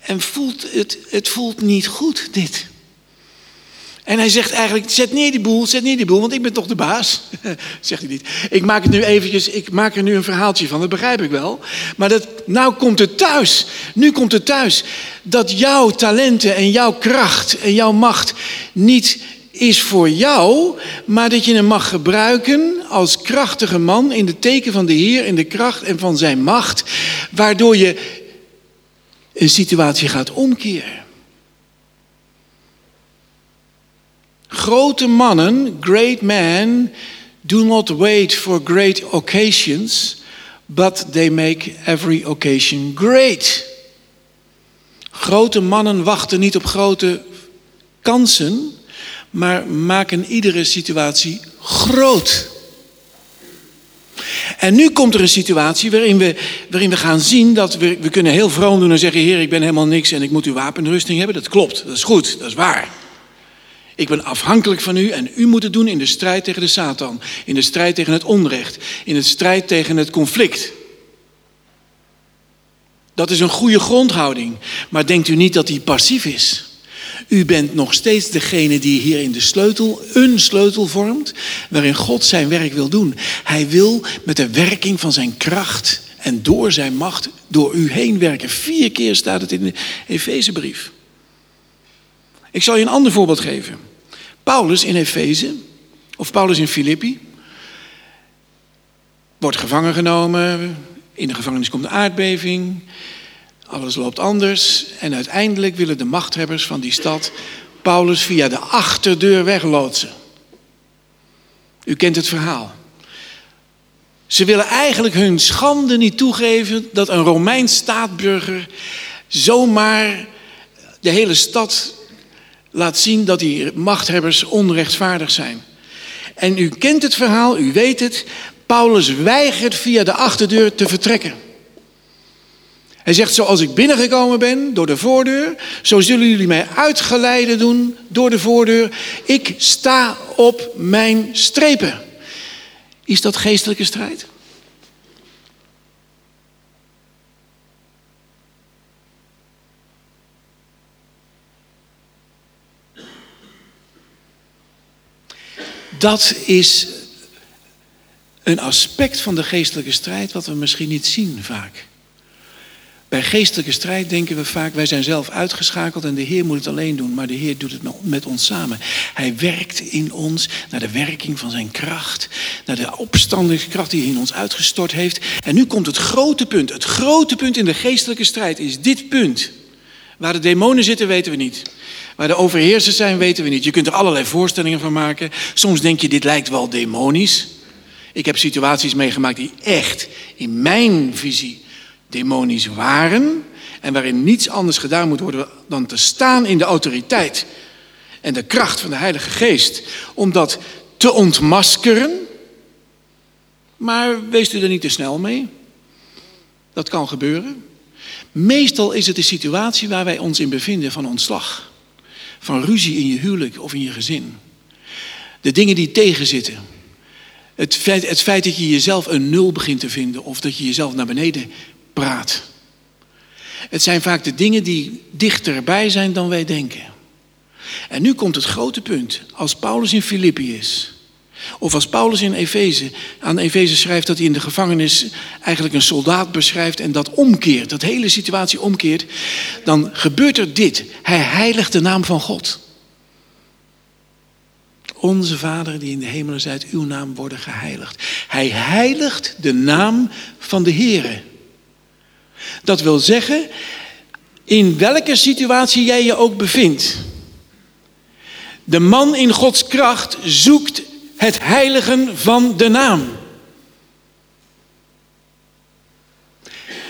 en voelt het, het voelt niet goed, dit. En hij zegt eigenlijk, zet neer die boel, zet neer die boel, want ik ben toch de baas. zegt hij niet. Ik maak het nu eventjes, ik maak er nu een verhaaltje van, dat begrijp ik wel. Maar dat, nou komt het thuis, nu komt het thuis. Dat jouw talenten en jouw kracht en jouw macht niet is voor jou, maar dat je hem mag gebruiken als krachtige man in de teken van de Heer, in de kracht en van zijn macht, waardoor je een situatie gaat omkeren. Grote mannen, great men, do not wait for great occasions, but they make every occasion great. Grote mannen wachten niet op grote kansen, maar maken iedere situatie groot. En nu komt er een situatie waarin we, waarin we gaan zien dat we, we kunnen heel vroom doen en zeggen: Heer, ik ben helemaal niks en ik moet uw wapenrusting hebben. Dat klopt, dat is goed, dat is waar. Ik ben afhankelijk van u en u moet het doen in de strijd tegen de Satan, in de strijd tegen het onrecht, in de strijd tegen het conflict. Dat is een goede grondhouding, maar denkt u niet dat die passief is? U bent nog steeds degene die hier in de sleutel, een sleutel vormt, waarin God zijn werk wil doen. Hij wil met de werking van zijn kracht en door zijn macht door u heen werken. Vier keer staat het in de Efezebrief. Ik zal je een ander voorbeeld geven. Paulus in Efeze, of Paulus in Filippi, wordt gevangen genomen, in de gevangenis komt een aardbeving, alles loopt anders en uiteindelijk willen de machthebbers van die stad Paulus via de achterdeur wegloodsen. U kent het verhaal. Ze willen eigenlijk hun schande niet toegeven dat een Romeins staatburger zomaar de hele stad laat zien dat die machthebbers onrechtvaardig zijn. En u kent het verhaal, u weet het. Paulus weigert via de achterdeur te vertrekken. Hij zegt, zoals ik binnengekomen ben door de voordeur, zo zullen jullie mij uitgeleiden doen door de voordeur. Ik sta op mijn strepen. Is dat geestelijke strijd? Dat is een aspect van de geestelijke strijd wat we misschien niet zien vaak. Bij geestelijke strijd denken we vaak, wij zijn zelf uitgeschakeld en de Heer moet het alleen doen, maar de Heer doet het met ons samen. Hij werkt in ons naar de werking van zijn kracht, naar de opstandingskracht die hij in ons uitgestort heeft. En nu komt het grote punt. Het grote punt in de geestelijke strijd is dit punt. Waar de demonen zitten, weten we niet. Waar de overheersers zijn, weten we niet. Je kunt er allerlei voorstellingen van maken. Soms denk je, dit lijkt wel demonisch. Ik heb situaties meegemaakt die echt in mijn visie demonisch waren. En waarin niets anders gedaan moet worden dan te staan in de autoriteit en de kracht van de Heilige Geest. Om dat te ontmaskeren. Maar wees u er niet te snel mee. Dat kan gebeuren. Meestal is het de situatie waar wij ons in bevinden van ontslag. Van ruzie in je huwelijk of in je gezin. De dingen die tegenzitten. Het feit, het feit dat je jezelf een nul begint te vinden of dat je jezelf naar beneden praat. Het zijn vaak de dingen die dichterbij zijn dan wij denken. En nu komt het grote punt. Als Paulus in Filippi is, of als Paulus in Efeze aan Efeze schrijft dat hij in de gevangenis eigenlijk een soldaat beschrijft en dat omkeert, dat hele situatie omkeert, dan gebeurt er dit. Hij heiligt de naam van God. Onze Vader die in de hemelen zijt, uw naam worden geheiligd. Hij heiligt de naam van de Heere. Dat wil zeggen, in welke situatie jij je ook bevindt. De man in Gods kracht zoekt het heiligen van de naam.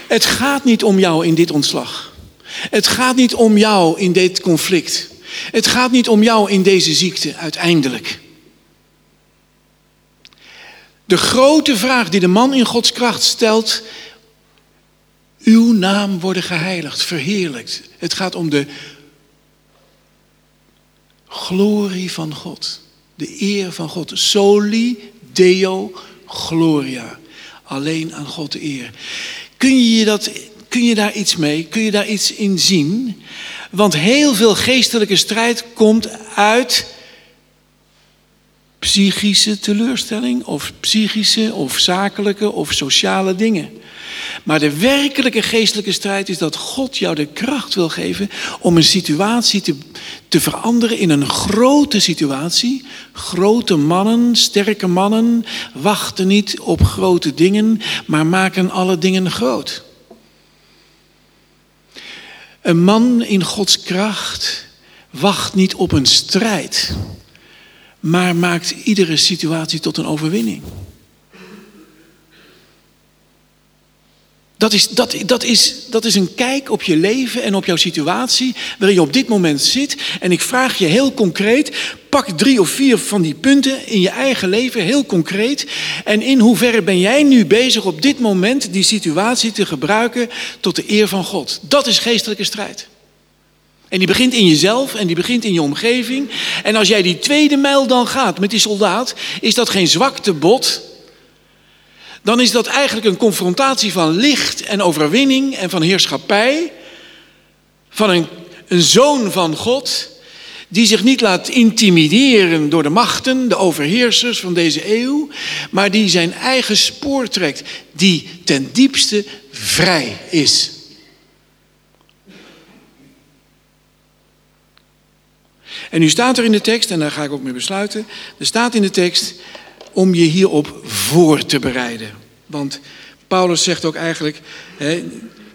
Het gaat niet om jou in dit ontslag. Het gaat niet om jou in dit conflict. Het gaat niet om jou in deze ziekte uiteindelijk. De grote vraag die de man in Gods kracht stelt, uw naam worden geheiligd, verheerlijkt. Het gaat om de glorie van God. De eer van God. Soli Deo Gloria. Alleen aan God de eer. Kun je, dat, kun je daar iets mee? Kun je daar iets in zien? Want heel veel geestelijke strijd komt uit psychische teleurstelling of psychische of zakelijke of sociale dingen. Maar de werkelijke geestelijke strijd is dat God jou de kracht wil geven om een situatie te, te veranderen in een grote situatie. Grote mannen, sterke mannen, wachten niet op grote dingen, maar maken alle dingen groot. Een man in Gods kracht wacht niet op een strijd, maar maakt iedere situatie tot een overwinning. Dat is, dat, dat, is, dat is een kijk op je leven en op jouw situatie waarin je op dit moment zit. En ik vraag je heel concreet, pak drie of vier van die punten in je eigen leven, heel concreet. En in hoeverre ben jij nu bezig op dit moment die situatie te gebruiken tot de eer van God? Dat is geestelijke strijd. En die begint in jezelf en die begint in je omgeving. En als jij die tweede mijl dan gaat met die soldaat, is dat geen zwaktebod dan is dat eigenlijk een confrontatie van licht en overwinning en van heerschappij. Van een, een zoon van God, die zich niet laat intimideren door de machten, de overheersers van deze eeuw, maar die zijn eigen spoor trekt, die ten diepste vrij is. En nu staat er in de tekst, en daar ga ik ook mee besluiten, er staat in de tekst, om je hierop voor te bereiden. Want Paulus zegt ook eigenlijk, hè,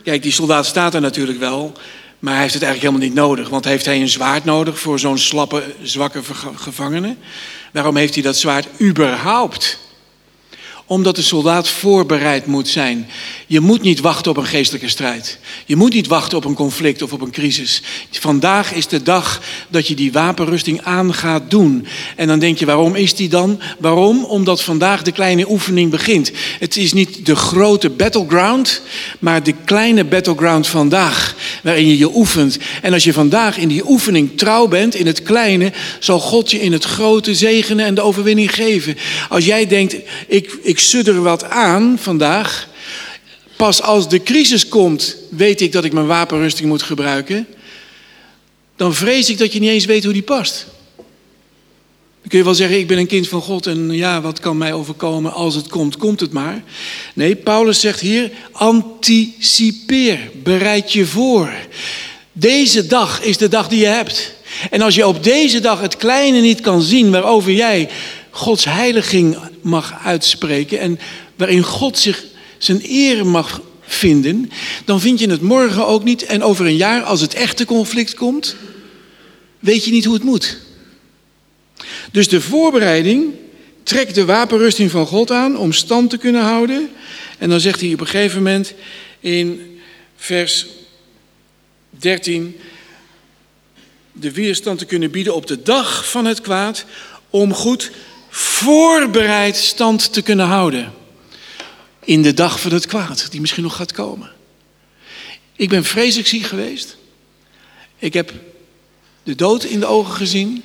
kijk, die soldaat staat er natuurlijk wel, maar hij heeft het eigenlijk helemaal niet nodig. Want heeft hij een zwaard nodig voor zo'n slappe, zwakke gevangene? Waarom heeft hij dat zwaard überhaupt? Omdat de soldaat voorbereid moet zijn. Je moet niet wachten op een geestelijke strijd. Je moet niet wachten op een conflict of op een crisis. Vandaag is de dag dat je die wapenrusting aan gaat doen. En dan denk je, waarom is die dan? Waarom? Omdat vandaag de kleine oefening begint. Het is niet de grote battleground, maar de kleine battleground vandaag. Waarin je je oefent. En als je vandaag in die oefening trouw bent, in het kleine, zal God je in het grote zegenen en de overwinning geven. Als jij denkt, ik, sudder wat aan vandaag Pas als de crisis komt, weet ik dat ik mijn wapenrusting moet gebruiken. Dan vrees ik dat je niet eens weet hoe die past. Dan kun je wel zeggen, ik ben een kind van God en ja, wat kan mij overkomen? Als het komt, komt het maar. Nee, Paulus zegt hier, anticipeer, bereid je voor. Deze dag is de dag die je hebt. En als je op deze dag het kleine niet kan zien waarover jij Gods heiliging mag uitspreken en waarin God zich zijn eer mag vinden, dan vind je het morgen ook niet. En over een jaar, als het echte conflict komt, weet je niet hoe het moet. Dus de voorbereiding trekt de wapenrusting van God aan om stand te kunnen houden. En dan zegt hij op een gegeven moment in vers 13: de weerstand te kunnen bieden op de dag van het kwaad, om goed voorbereid stand te kunnen houden in de dag van het kwaad, die misschien nog gaat komen. Ik ben vreselijk ziek geweest. Ik heb de dood in de ogen gezien.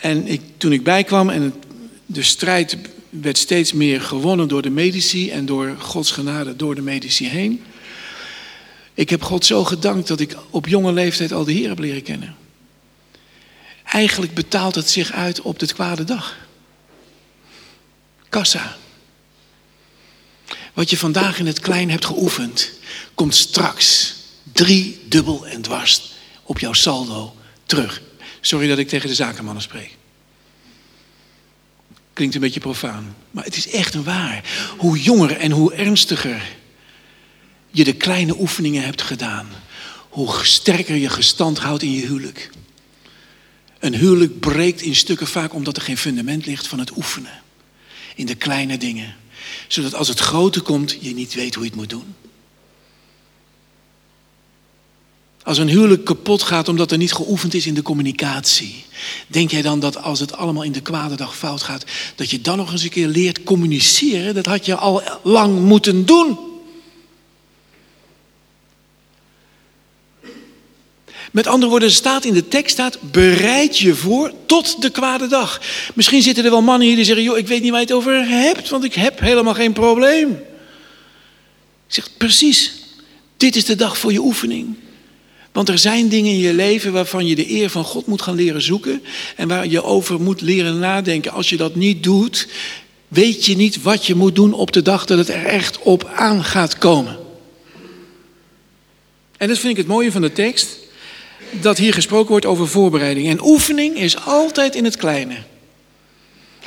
En ik, toen ik bijkwam en de strijd werd steeds meer gewonnen door de medici en door Gods genade door de medici heen. Ik heb God zo gedankt dat ik op jonge leeftijd al de Heer heb leren kennen. Eigenlijk betaalt het zich uit op de kwade dag. Kassa. Wat je vandaag in het klein hebt geoefend, komt straks drie dubbel en dwars op jouw saldo terug. Sorry dat ik tegen de zakenmannen spreek. Klinkt een beetje profaan, maar het is echt een waar. Hoe jonger en hoe ernstiger je de kleine oefeningen hebt gedaan, hoe sterker je gestand houdt in je huwelijk. Een huwelijk breekt in stukken vaak omdat er geen fundament ligt van het oefenen. In de kleine dingen zodat als het grote komt, je niet weet hoe je het moet doen. Als een huwelijk kapot gaat omdat er niet geoefend is in de communicatie, denk jij dan dat als het allemaal in de kwade dag fout gaat, dat je dan nog eens een keer leert communiceren? Dat had je al lang moeten doen. Met andere woorden, staat in de tekst staat, bereid je voor tot de kwade dag. Misschien zitten er wel mannen hier die zeggen, joh, ik weet niet waar je het over hebt, want ik heb helemaal geen probleem. Ik zeg, precies, dit is de dag voor je oefening. Want er zijn dingen in je leven waarvan je de eer van God moet gaan leren zoeken en waar je over moet leren nadenken. Als je dat niet doet, weet je niet wat je moet doen op de dag dat het er echt op aan gaat komen. En dat vind ik het mooie van de tekst dat hier gesproken wordt over voorbereiding. En oefening is altijd in het kleine.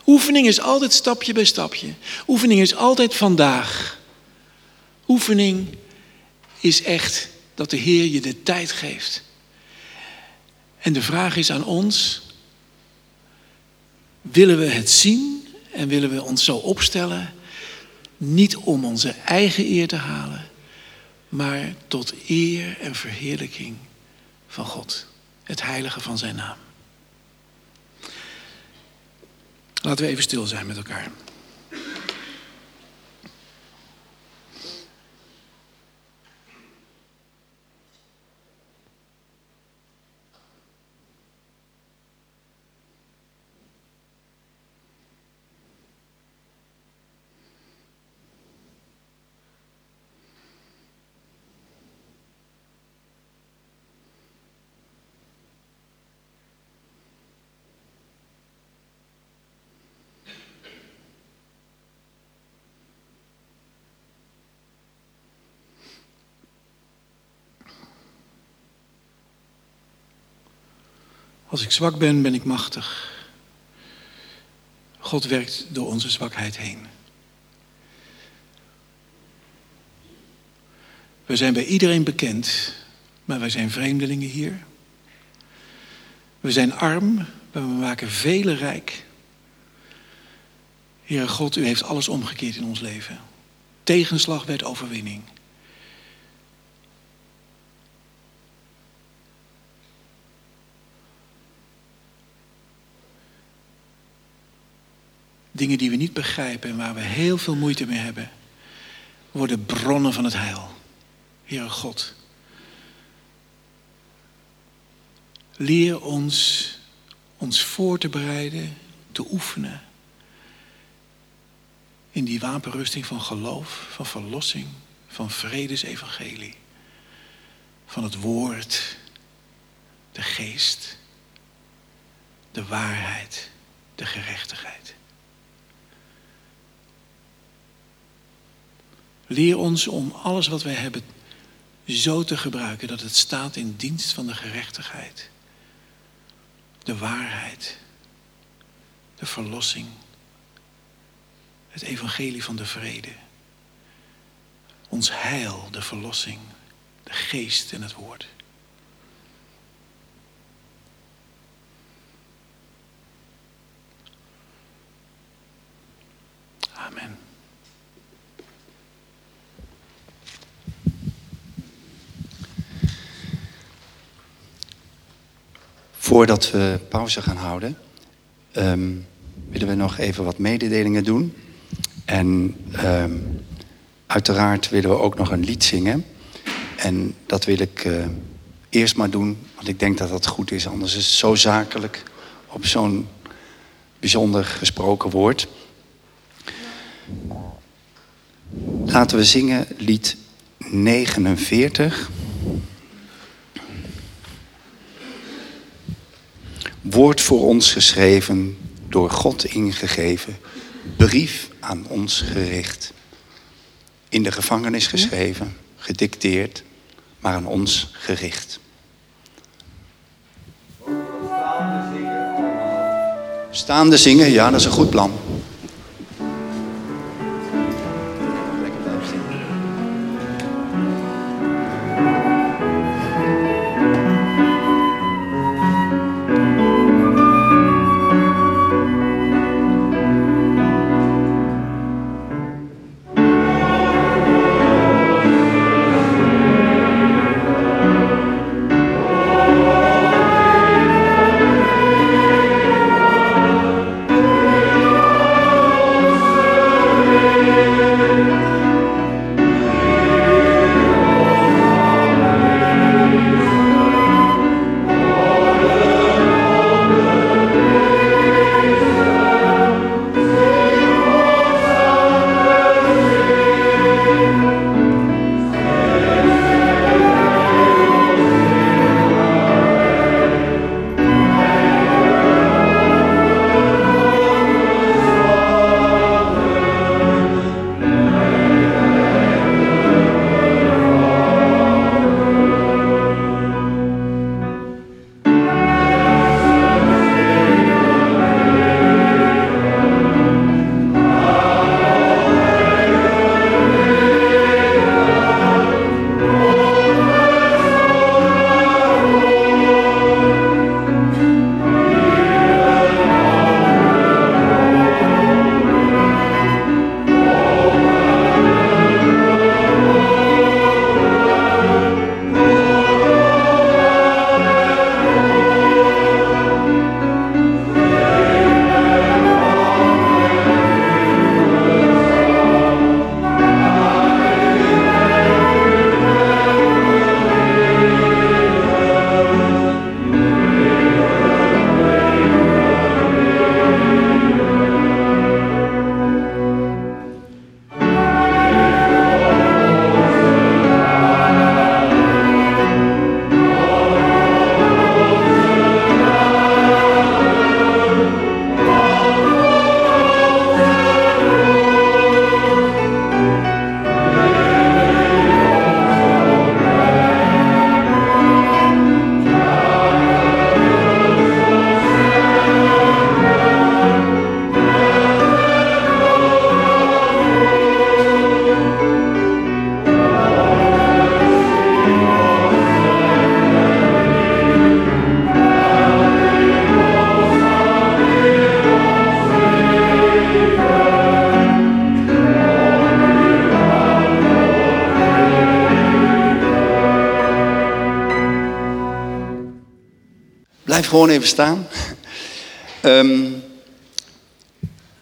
Oefening is altijd stapje bij stapje. Oefening is altijd vandaag. Oefening is echt dat de Heer je de tijd geeft. En de vraag is aan ons: willen we het zien en willen we ons zo opstellen? Niet om onze eigen eer te halen, maar tot eer en verheerlijking van God. Het heilige van zijn naam. Laten we even stil zijn met elkaar. Als ik zwak ben, ben ik machtig. God werkt door onze zwakheid heen. We zijn bij iedereen bekend, maar wij zijn vreemdelingen hier. We zijn arm, maar we maken velen rijk. Heere God, u heeft alles omgekeerd in ons leven. Tegenslag werd overwinning. Dingen die we niet begrijpen en waar we heel veel moeite mee hebben, worden bronnen van het heil. Heere God, leer ons ons voor te bereiden, te oefenen in die wapenrusting van geloof, van verlossing, van vredesevangelie, van het woord, de geest, de waarheid, de gerechtigheid. Leer ons om alles wat wij hebben zo te gebruiken dat het staat in dienst van de gerechtigheid, de waarheid, de verlossing, het evangelie van de vrede, ons heil, de verlossing, de geest en het woord. Amen. Voordat we pauze gaan houden, ehm, willen we nog even wat mededelingen doen. En ehm, uiteraard willen we ook nog een lied zingen. En dat wil ik eh, eerst maar doen, want ik denk dat dat goed is. Anders is het zo zakelijk op zo'n bijzonder gesproken woord. Laten we zingen lied 49. Woord voor ons geschreven, door God ingegeven, brief aan ons gericht. In de gevangenis geschreven, gedicteerd, maar aan ons gericht. Staande zingen, ja, dat is een goed plan. Gewoon even staan. Ehm,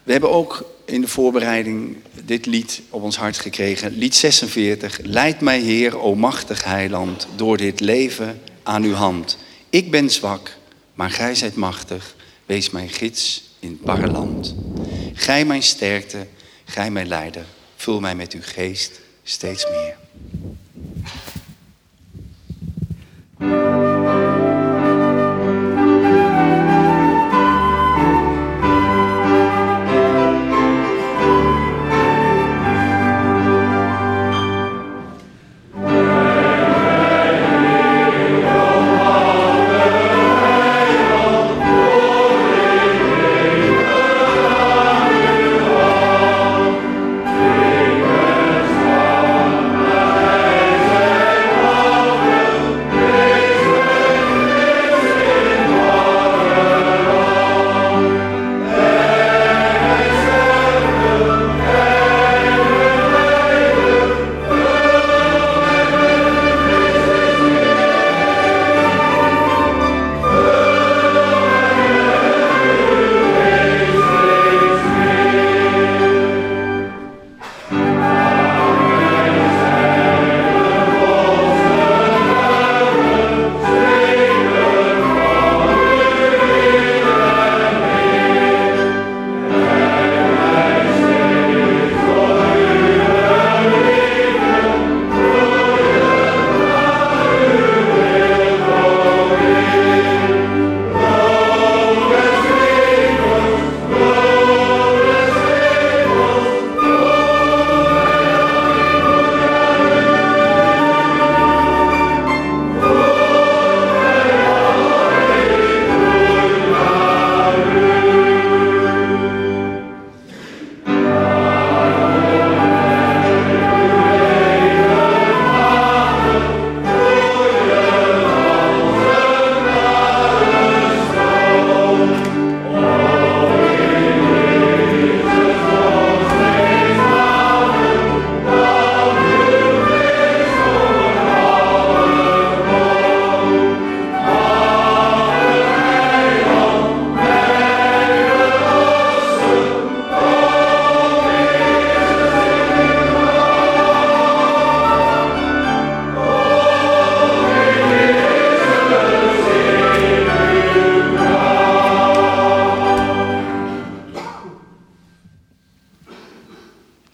we hebben ook in de voorbereiding dit lied op ons hart gekregen. Lied 46. Leid mij Heer, o machtig heiland, door dit leven aan uw hand. Ik ben zwak, maar gij zijt machtig. Wees mijn gids in het barre land. Gij mijn sterkte, gij mijn leider. Vul mij met uw geest steeds meer.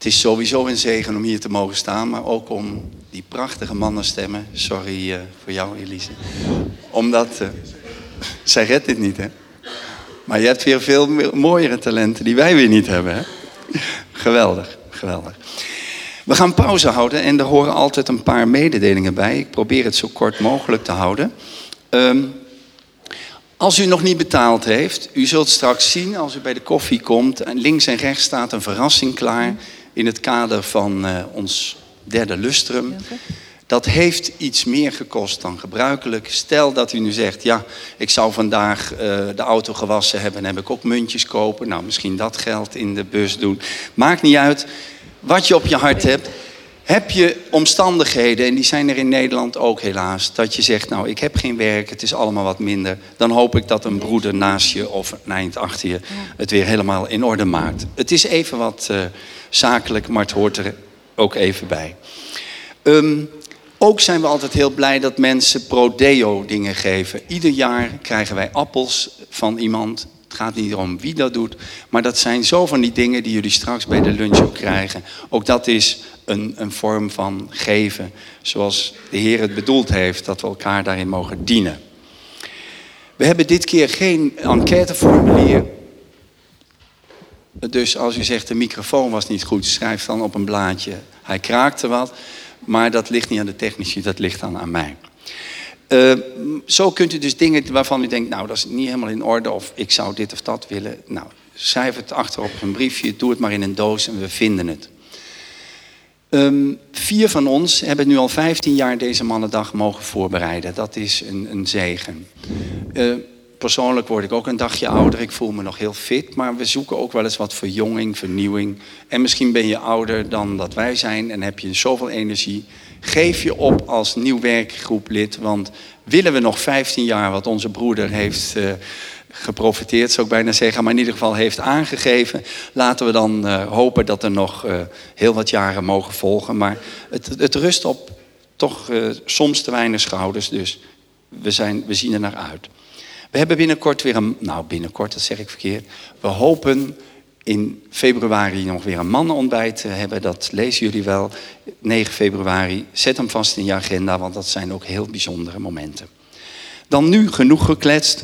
Is sowieso een zegen om hier te mogen staan, maar ook om die prachtige mannenstemmen. Sorry uh, voor jou, Elise. Omdat uh, zij redt dit niet, hè? Maar je hebt weer veel mooiere talenten die wij weer niet hebben, hè? Geweldig, geweldig. We gaan pauze houden en er horen altijd een paar mededelingen bij. Ik probeer het zo kort mogelijk te houden. Um, als u nog niet betaald heeft, u zult straks zien als u bij de koffie komt, links en rechts staat een verrassing klaar in het kader van uh, ons derde lustrum. Dat heeft iets meer gekost dan gebruikelijk. Stel dat u nu zegt, ja, ik zou vandaag uh, de auto gewassen hebben... en heb ik ook muntjes kopen. Nou, misschien dat geld in de bus doen. Maakt niet uit wat je op je hart hebt. Heb je omstandigheden, en die zijn er in Nederland ook helaas... dat je zegt, nou, ik heb geen werk, het is allemaal wat minder... dan hoop ik dat een broeder naast je of een eind achter je... het weer helemaal in orde maakt. Het is even wat... Uh, zakelijk, maar het hoort er ook even bij. Um, ook zijn we altijd heel blij dat mensen pro-deo dingen geven. Ieder jaar krijgen wij appels van iemand. Het gaat niet om wie dat doet. Maar dat zijn zo van die dingen die jullie straks bij de lunch ook krijgen. Ook dat is een, een vorm van geven. Zoals de Heer het bedoeld heeft. Dat we elkaar daarin mogen dienen. We hebben dit keer geen enquêteformulier. Dus als u zegt de microfoon was niet goed, schrijf dan op een blaadje. Hij kraakte wat, maar dat ligt niet aan de technici, dat ligt dan aan mij. Uh, zo kunt u dus dingen waarvan u denkt, nou dat is niet helemaal in orde of ik zou dit of dat willen. Nou, schrijf het achterop op een briefje, doe het maar in een doos en we vinden het. Um, vier van ons hebben nu al 15 jaar deze mannendag mogen voorbereiden. Dat is een, een zegen. Uh, persoonlijk word ik ook een dagje ouder. Ik voel me nog heel fit, maar we zoeken ook wel eens wat verjonging, vernieuwing. En misschien ben je ouder dan dat wij zijn en heb je zoveel energie. Geef je op als nieuw werkgroeplid, want willen we nog 15 jaar wat onze broeder heeft uh, geprofiteerd, zou ik bijna zeggen, maar in ieder geval heeft aangegeven. Laten we dan uh, hopen dat er nog uh, heel wat jaren mogen volgen. Maar het, het rust op toch soms te weinig schouders, dus we, zijn, we zien er naar uit. We hebben binnenkort weer een, nou binnenkort, dat zeg ik verkeerd. We hopen in februari nog weer een mannenontbijt te hebben. Dat lezen jullie wel. 9 februari. Zet hem vast in je agenda, want dat zijn ook heel bijzondere momenten. Dan nu genoeg gekletst.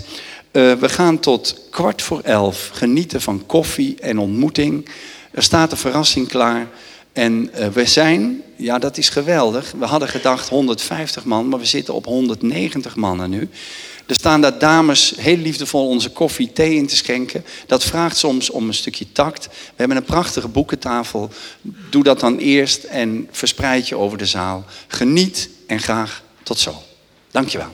Uh, we gaan tot kwart voor elf genieten van koffie en ontmoeting. Er staat een verrassing klaar. En uh, we zijn, ja dat is geweldig. We hadden gedacht 150 man, maar we zitten op 190 mannen nu. Er staan daar dames heel liefdevol onze koffie, thee in te schenken. Dat vraagt soms om een stukje tact. We hebben een prachtige boekentafel. Doe dat dan eerst en verspreid je over de zaal. Geniet en graag tot zo. Dankjewel.